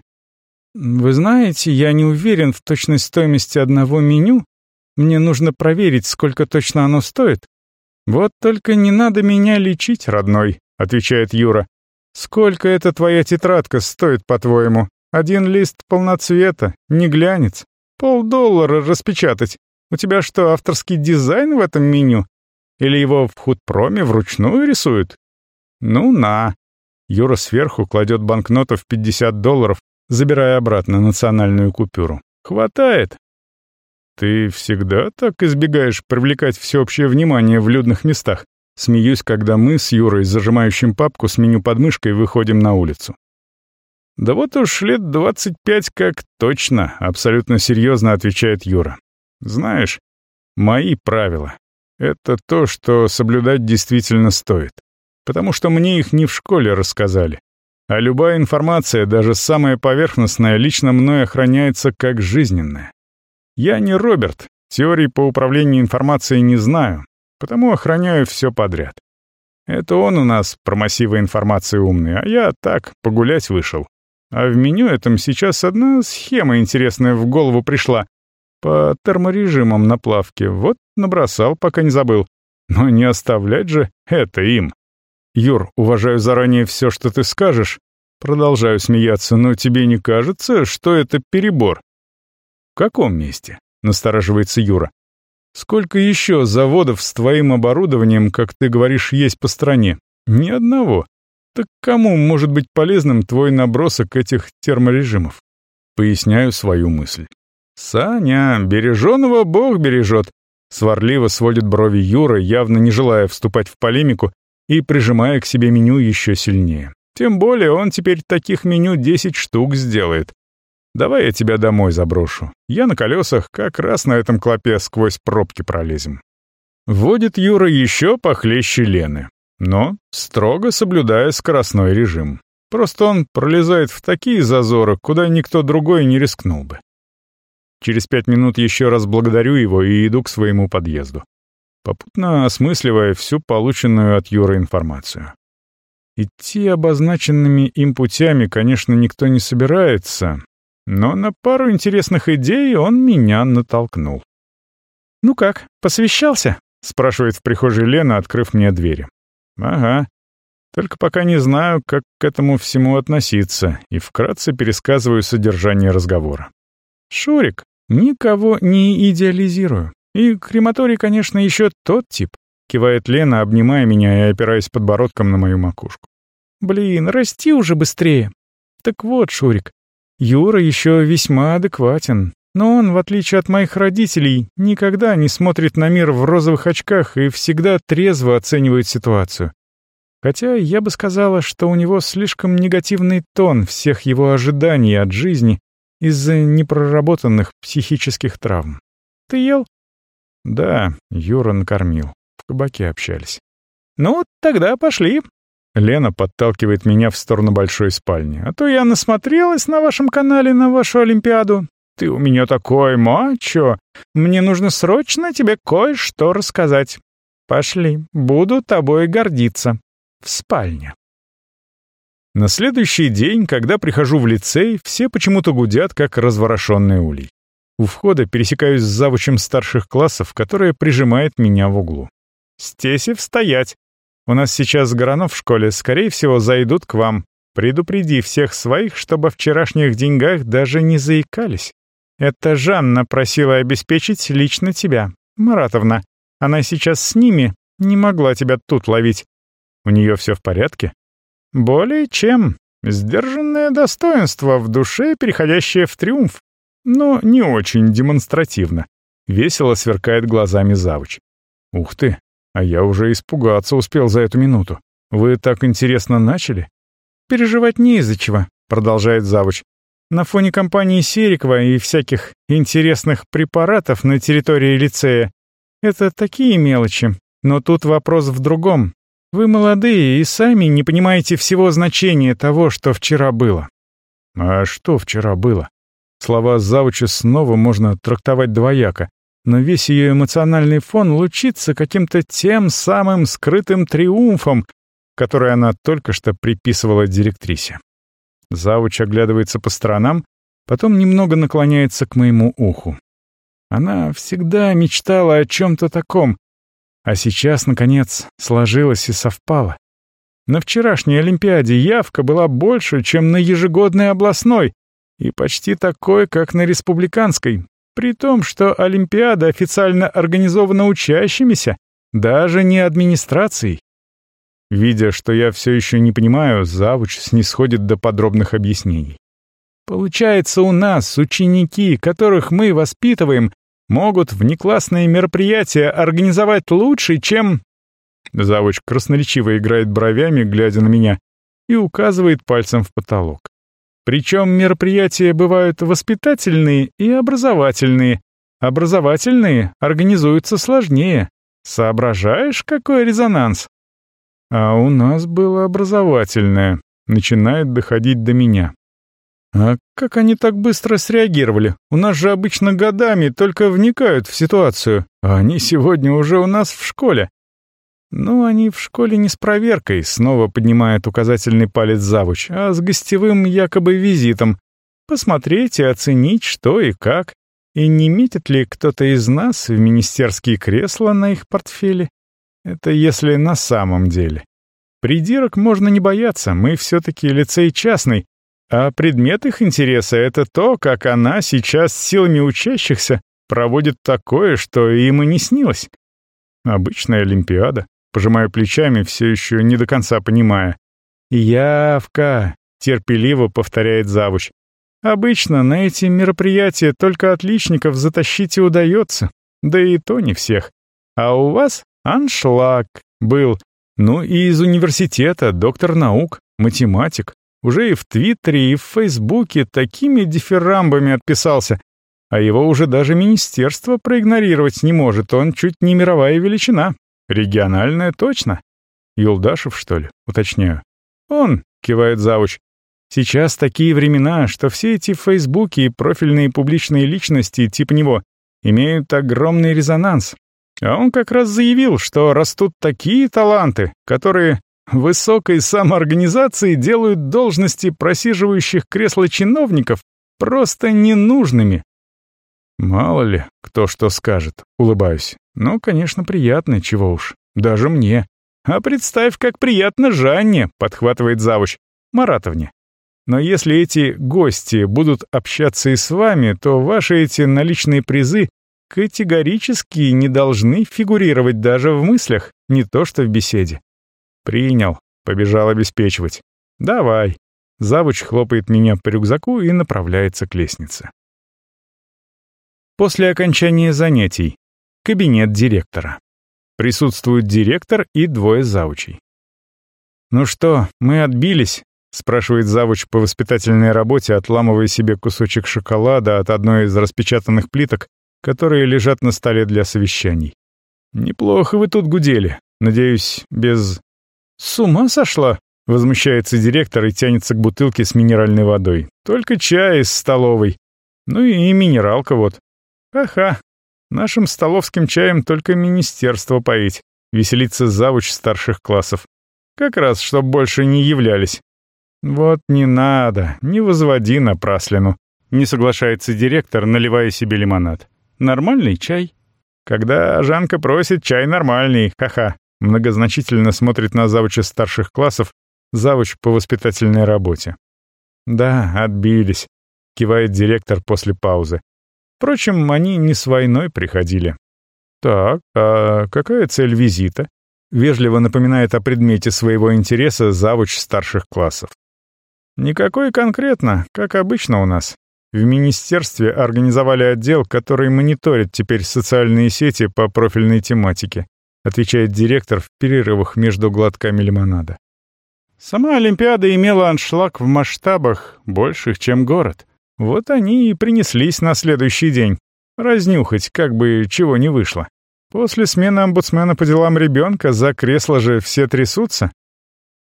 «Вы знаете, я не уверен в точной стоимости одного меню. Мне нужно проверить, сколько точно оно стоит. «Вот только не надо меня лечить, родной», — отвечает Юра. «Сколько эта твоя тетрадка стоит, по-твоему? Один лист полноцвета, не глянец. Полдоллара распечатать. У тебя что, авторский дизайн в этом меню? Или его в худпроме вручную рисуют?» «Ну на». Юра сверху кладет банкноту в 50 долларов, забирая обратно национальную купюру. «Хватает. «Ты всегда так избегаешь привлекать всеобщее внимание в людных местах?» Смеюсь, когда мы с Юрой, зажимающим папку с меню под мышкой, выходим на улицу. «Да вот уж лет двадцать пять как точно», — абсолютно серьезно отвечает Юра. «Знаешь, мои правила — это то, что соблюдать действительно стоит. Потому что мне их не в школе рассказали. А любая информация, даже самая поверхностная, лично мной охраняется как жизненная. Я не Роберт, теорий по управлению информацией не знаю, потому охраняю все подряд. Это он у нас про массивы информации умный, а я так, погулять вышел. А в меню этом сейчас одна схема интересная в голову пришла. По терморежимам на плавке. Вот набросал, пока не забыл. Но не оставлять же это им. Юр, уважаю заранее все, что ты скажешь. Продолжаю смеяться, но тебе не кажется, что это перебор? Каком месте?» — настораживается Юра. «Сколько еще заводов с твоим оборудованием, как ты говоришь, есть по стране? Ни одного. Так кому может быть полезным твой набросок этих терморежимов?» Поясняю свою мысль. «Саня, береженого Бог бережет!» Сварливо сводит брови Юра, явно не желая вступать в полемику и прижимая к себе меню еще сильнее. Тем более он теперь таких меню 10 штук сделает. Давай я тебя домой заброшу. Я на колесах как раз на этом клопе сквозь пробки пролезем». Вводит Юра еще похлеще Лены, но строго соблюдая скоростной режим. Просто он пролезает в такие зазоры, куда никто другой не рискнул бы. Через пять минут еще раз благодарю его и иду к своему подъезду, попутно осмысливая всю полученную от Юры информацию. Идти обозначенными им путями, конечно, никто не собирается, но на пару интересных идей он меня натолкнул. «Ну как, посвящался?» — спрашивает в прихожей Лена, открыв мне двери. «Ага. Только пока не знаю, как к этому всему относиться, и вкратце пересказываю содержание разговора. Шурик, никого не идеализирую. И крематорий, конечно, еще тот тип», — кивает Лена, обнимая меня и опираясь подбородком на мою макушку. «Блин, расти уже быстрее. Так вот, Шурик, Юра еще весьма адекватен, но он, в отличие от моих родителей, никогда не смотрит на мир в розовых очках и всегда трезво оценивает ситуацию. Хотя я бы сказала, что у него слишком негативный тон всех его ожиданий от жизни из-за непроработанных психических травм. Ты ел? Да, Юра накормил. В кабаке общались. Ну, тогда пошли. Лена подталкивает меня в сторону большой спальни. «А то я насмотрелась на вашем канале на вашу Олимпиаду. Ты у меня такой мачо. Мне нужно срочно тебе кое-что рассказать. Пошли, буду тобой гордиться. В спальне». На следующий день, когда прихожу в лицей, все почему-то гудят, как разворошенный улей. У входа пересекаюсь с завучем старших классов, которая прижимает меня в углу. «Стесев, стоять! У нас сейчас Горанов в школе, скорее всего, зайдут к вам. Предупреди всех своих, чтобы о вчерашних деньгах даже не заикались. Это Жанна просила обеспечить лично тебя, Маратовна. Она сейчас с ними, не могла тебя тут ловить. У нее все в порядке? Более чем. Сдержанное достоинство в душе, переходящее в триумф. Но не очень демонстративно. Весело сверкает глазами завуч. Ух ты, а я уже испугаться успел за эту минуту. Вы так интересно начали? Переживать не из-за чего, продолжает Завуч. На фоне компании Серикова и всяких интересных препаратов на территории лицея это такие мелочи. Но тут вопрос в другом. Вы молодые и сами не понимаете всего значения того, что вчера было. А что вчера было? Слова Завуча снова можно трактовать двояко но весь ее эмоциональный фон лучится каким-то тем самым скрытым триумфом, который она только что приписывала директрисе. Завуч оглядывается по сторонам, потом немного наклоняется к моему уху. Она всегда мечтала о чем-то таком, а сейчас, наконец, сложилось и совпало. На вчерашней Олимпиаде явка была больше, чем на ежегодной областной, и почти такой, как на республиканской, при том, что Олимпиада официально организована учащимися, даже не администрацией. Видя, что я все еще не понимаю, завуч снисходит до подробных объяснений. Получается, у нас ученики, которых мы воспитываем, могут внеклассные мероприятия организовать лучше, чем... Завуч красноречиво играет бровями, глядя на меня, и указывает пальцем в потолок. Причем мероприятия бывают воспитательные и образовательные. Образовательные организуются сложнее. Соображаешь, какой резонанс? А у нас было образовательное. Начинает доходить до меня. А как они так быстро среагировали? У нас же обычно годами только вникают в ситуацию, а они сегодня уже у нас в школе. «Ну, они в школе не с проверкой», — снова поднимает указательный палец завуч, «а с гостевым якобы визитом. Посмотреть и оценить, что и как. И не метит ли кто-то из нас в министерские кресла на их портфеле? Это если на самом деле. Придирок можно не бояться, мы все-таки лицей частный, а предмет их интереса — это то, как она сейчас силами учащихся проводит такое, что им и не снилось. Обычная Олимпиада. Пожимаю плечами, все еще не до конца понимая. «Явка!» — терпеливо повторяет завуч. «Обычно на эти мероприятия только отличников затащить и удается. Да и то не всех. А у вас аншлаг был. Ну и из университета доктор наук, математик. Уже и в Твиттере, и в Фейсбуке такими дифирамбами отписался. А его уже даже министерство проигнорировать не может, он чуть не мировая величина. «Региональная, точно?» «Юлдашев, что ли?» — уточняю. «Он», — кивает завуч. «Сейчас такие времена, что все эти фейсбуки и профильные публичные личности типа него имеют огромный резонанс. А он как раз заявил, что растут такие таланты, которые высокой самоорганизации делают должности просиживающих кресла чиновников просто ненужными. Мало ли, кто что скажет, улыбаюсь. Ну, конечно, приятно, чего уж. Даже мне. А представь, как приятно Жанне, подхватывает завуч. Маратовне. Но если эти гости будут общаться и с вами, то ваши эти наличные призы категорически не должны фигурировать даже в мыслях, не то что в беседе. Принял, побежал обеспечивать. Давай. Завуч хлопает меня по рюкзаку и направляется к лестнице. После окончания занятий. Кабинет директора. Присутствует директор и двое завучей. «Ну что, мы отбились?» — спрашивает завуч по воспитательной работе, отламывая себе кусочек шоколада от одной из распечатанных плиток, которые лежат на столе для совещаний. «Неплохо вы тут гудели. Надеюсь, без...» «С ума сошла?» Возмущается директор и тянется к бутылке с минеральной водой. Только чай из столовой. Ну и минералка вот. Ха-ха. Нашим столовским чаем только министерство поить. Веселится завуч старших классов. Как раз, чтоб больше не являлись. Вот не надо, не возводи напраслину. Не соглашается директор, наливая себе лимонад. Нормальный чай. Когда Жанка просит, чай нормальный, ха-ха. Многозначительно смотрит на завуча старших классов, завуч по воспитательной работе. «Да, отбились», — кивает директор после паузы. Впрочем, они не с войной приходили. «Так, а какая цель визита?» — вежливо напоминает о предмете своего интереса завуч старших классов. «Никакой конкретно, как обычно у нас. В министерстве организовали отдел, который мониторит теперь социальные сети по профильной тематике», отвечает директор в перерывах между глотками лимонада. Сама Олимпиада имела аншлаг в масштабах, больших, чем город. Вот они и принеслись на следующий день. Разнюхать, как бы чего не вышло. После смены омбудсмена по делам ребенка за кресло же все трясутся.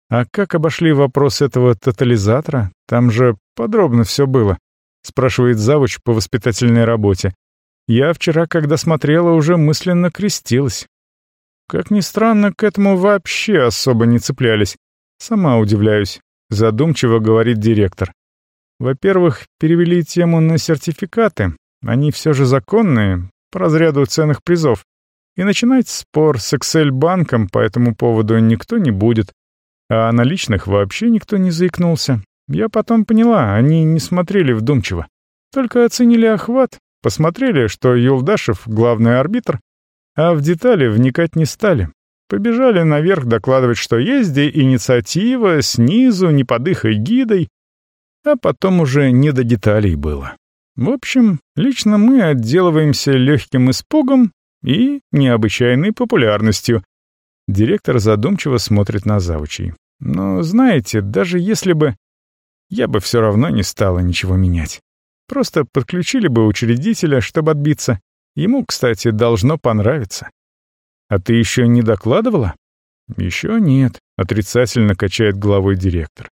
А как обошли вопрос этого тотализатора? Там же подробно все было, спрашивает завуч по воспитательной работе. Я вчера, когда смотрела, уже мысленно крестилась. Как ни странно, к этому вообще особо не цеплялись. «Сама удивляюсь», — задумчиво говорит директор. «Во-первых, перевели тему на сертификаты. Они все же законные, по разряду ценных призов. И начинать спор с Excel-банком по этому поводу никто не будет. А о наличных вообще никто не заикнулся. Я потом поняла, они не смотрели вдумчиво. Только оценили охват, посмотрели, что Юлдашев — главный арбитр, а в детали вникать не стали. Побежали наверх докладывать, что есть где инициатива, снизу, не под их эгидой, а потом уже не до деталей было. В общем, лично мы отделываемся легким испугом и необычайной популярностью. Директор задумчиво смотрит на завучей. Но, знаете, даже если бы... Я бы все равно не стала ничего менять. Просто подключили бы учредителя, чтобы отбиться. Ему, кстати, должно понравиться. «А ты еще не докладывала?» «Еще нет», — отрицательно качает головой директор.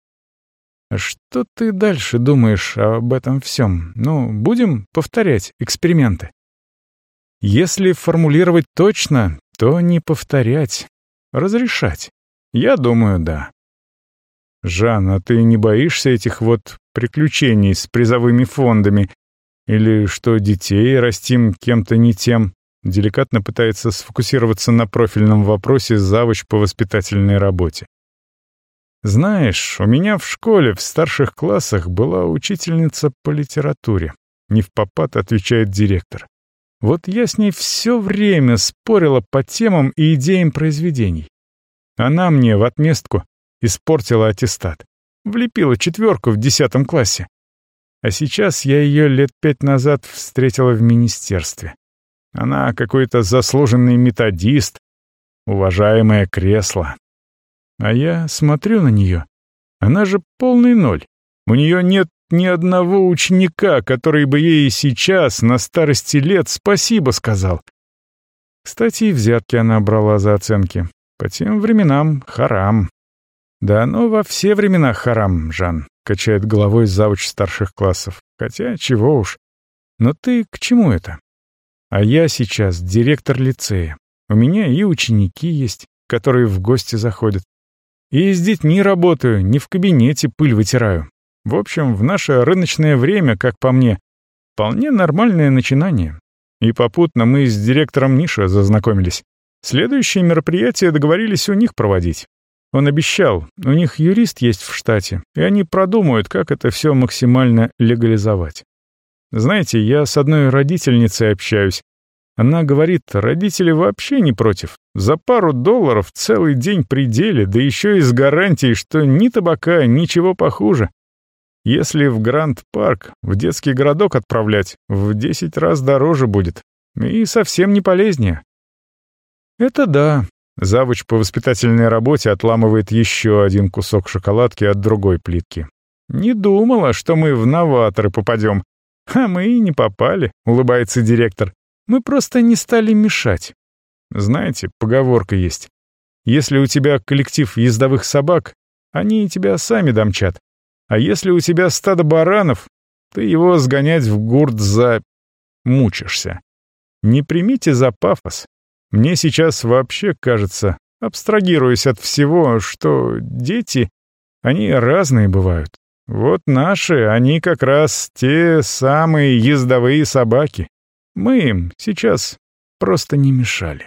«А что ты дальше думаешь об этом всем? Ну, будем повторять эксперименты?» «Если формулировать точно, то не повторять, разрешать. Я думаю, да». «Жан, а ты не боишься этих вот приключений с призовыми фондами? Или что детей растим кем-то не тем?» Деликатно пытается сфокусироваться на профильном вопросе завуч по воспитательной работе. «Знаешь, у меня в школе в старших классах была учительница по литературе», — не в попад отвечает директор. «Вот я с ней все время спорила по темам и идеям произведений. Она мне в отместку испортила аттестат, влепила четверку в десятом классе. А сейчас я ее лет пять назад встретила в министерстве. Она какой-то заслуженный методист, уважаемое кресло. А я смотрю на нее. Она же полный ноль. У нее нет ни одного ученика, который бы ей сейчас, на старости лет, спасибо сказал. Кстати, и взятки она брала за оценки. По тем временам харам. Да ну во все времена харам, Жан, качает головой завуч старших классов. Хотя, чего уж. Но ты к чему это? А я сейчас директор лицея. У меня и ученики есть, которые в гости заходят. И с детьми работаю, не в кабинете пыль вытираю. В общем, в наше рыночное время, как по мне, вполне нормальное начинание. И попутно мы с директором Ниша зазнакомились. Следующее мероприятие договорились у них проводить. Он обещал, у них юрист есть в штате, и они продумают, как это все максимально легализовать. Знаете, я с одной родительницей общаюсь. Она говорит, родители вообще не против. За пару долларов целый день при деле, да еще и с гарантией, что ни табака, ничего похуже. Если в Гранд-парк, в детский городок отправлять, в десять раз дороже будет. И совсем не полезнее. Это да. Завуч по воспитательной работе отламывает еще один кусок шоколадки от другой плитки. Не думала, что мы в новаторы попадем. «А мы и не попали», — улыбается директор. «Мы просто не стали мешать». Знаете, поговорка есть. Если у тебя коллектив ездовых собак, Они тебя сами домчат. А если у тебя стадо баранов, ты его сгонять в гурт за... мучишься. Не примите за пафос. Мне сейчас вообще кажется, абстрагируясь от всего, что дети, они разные бывают. Вот наши, они как раз те самые ездовые собаки. Мы им сейчас просто не мешали.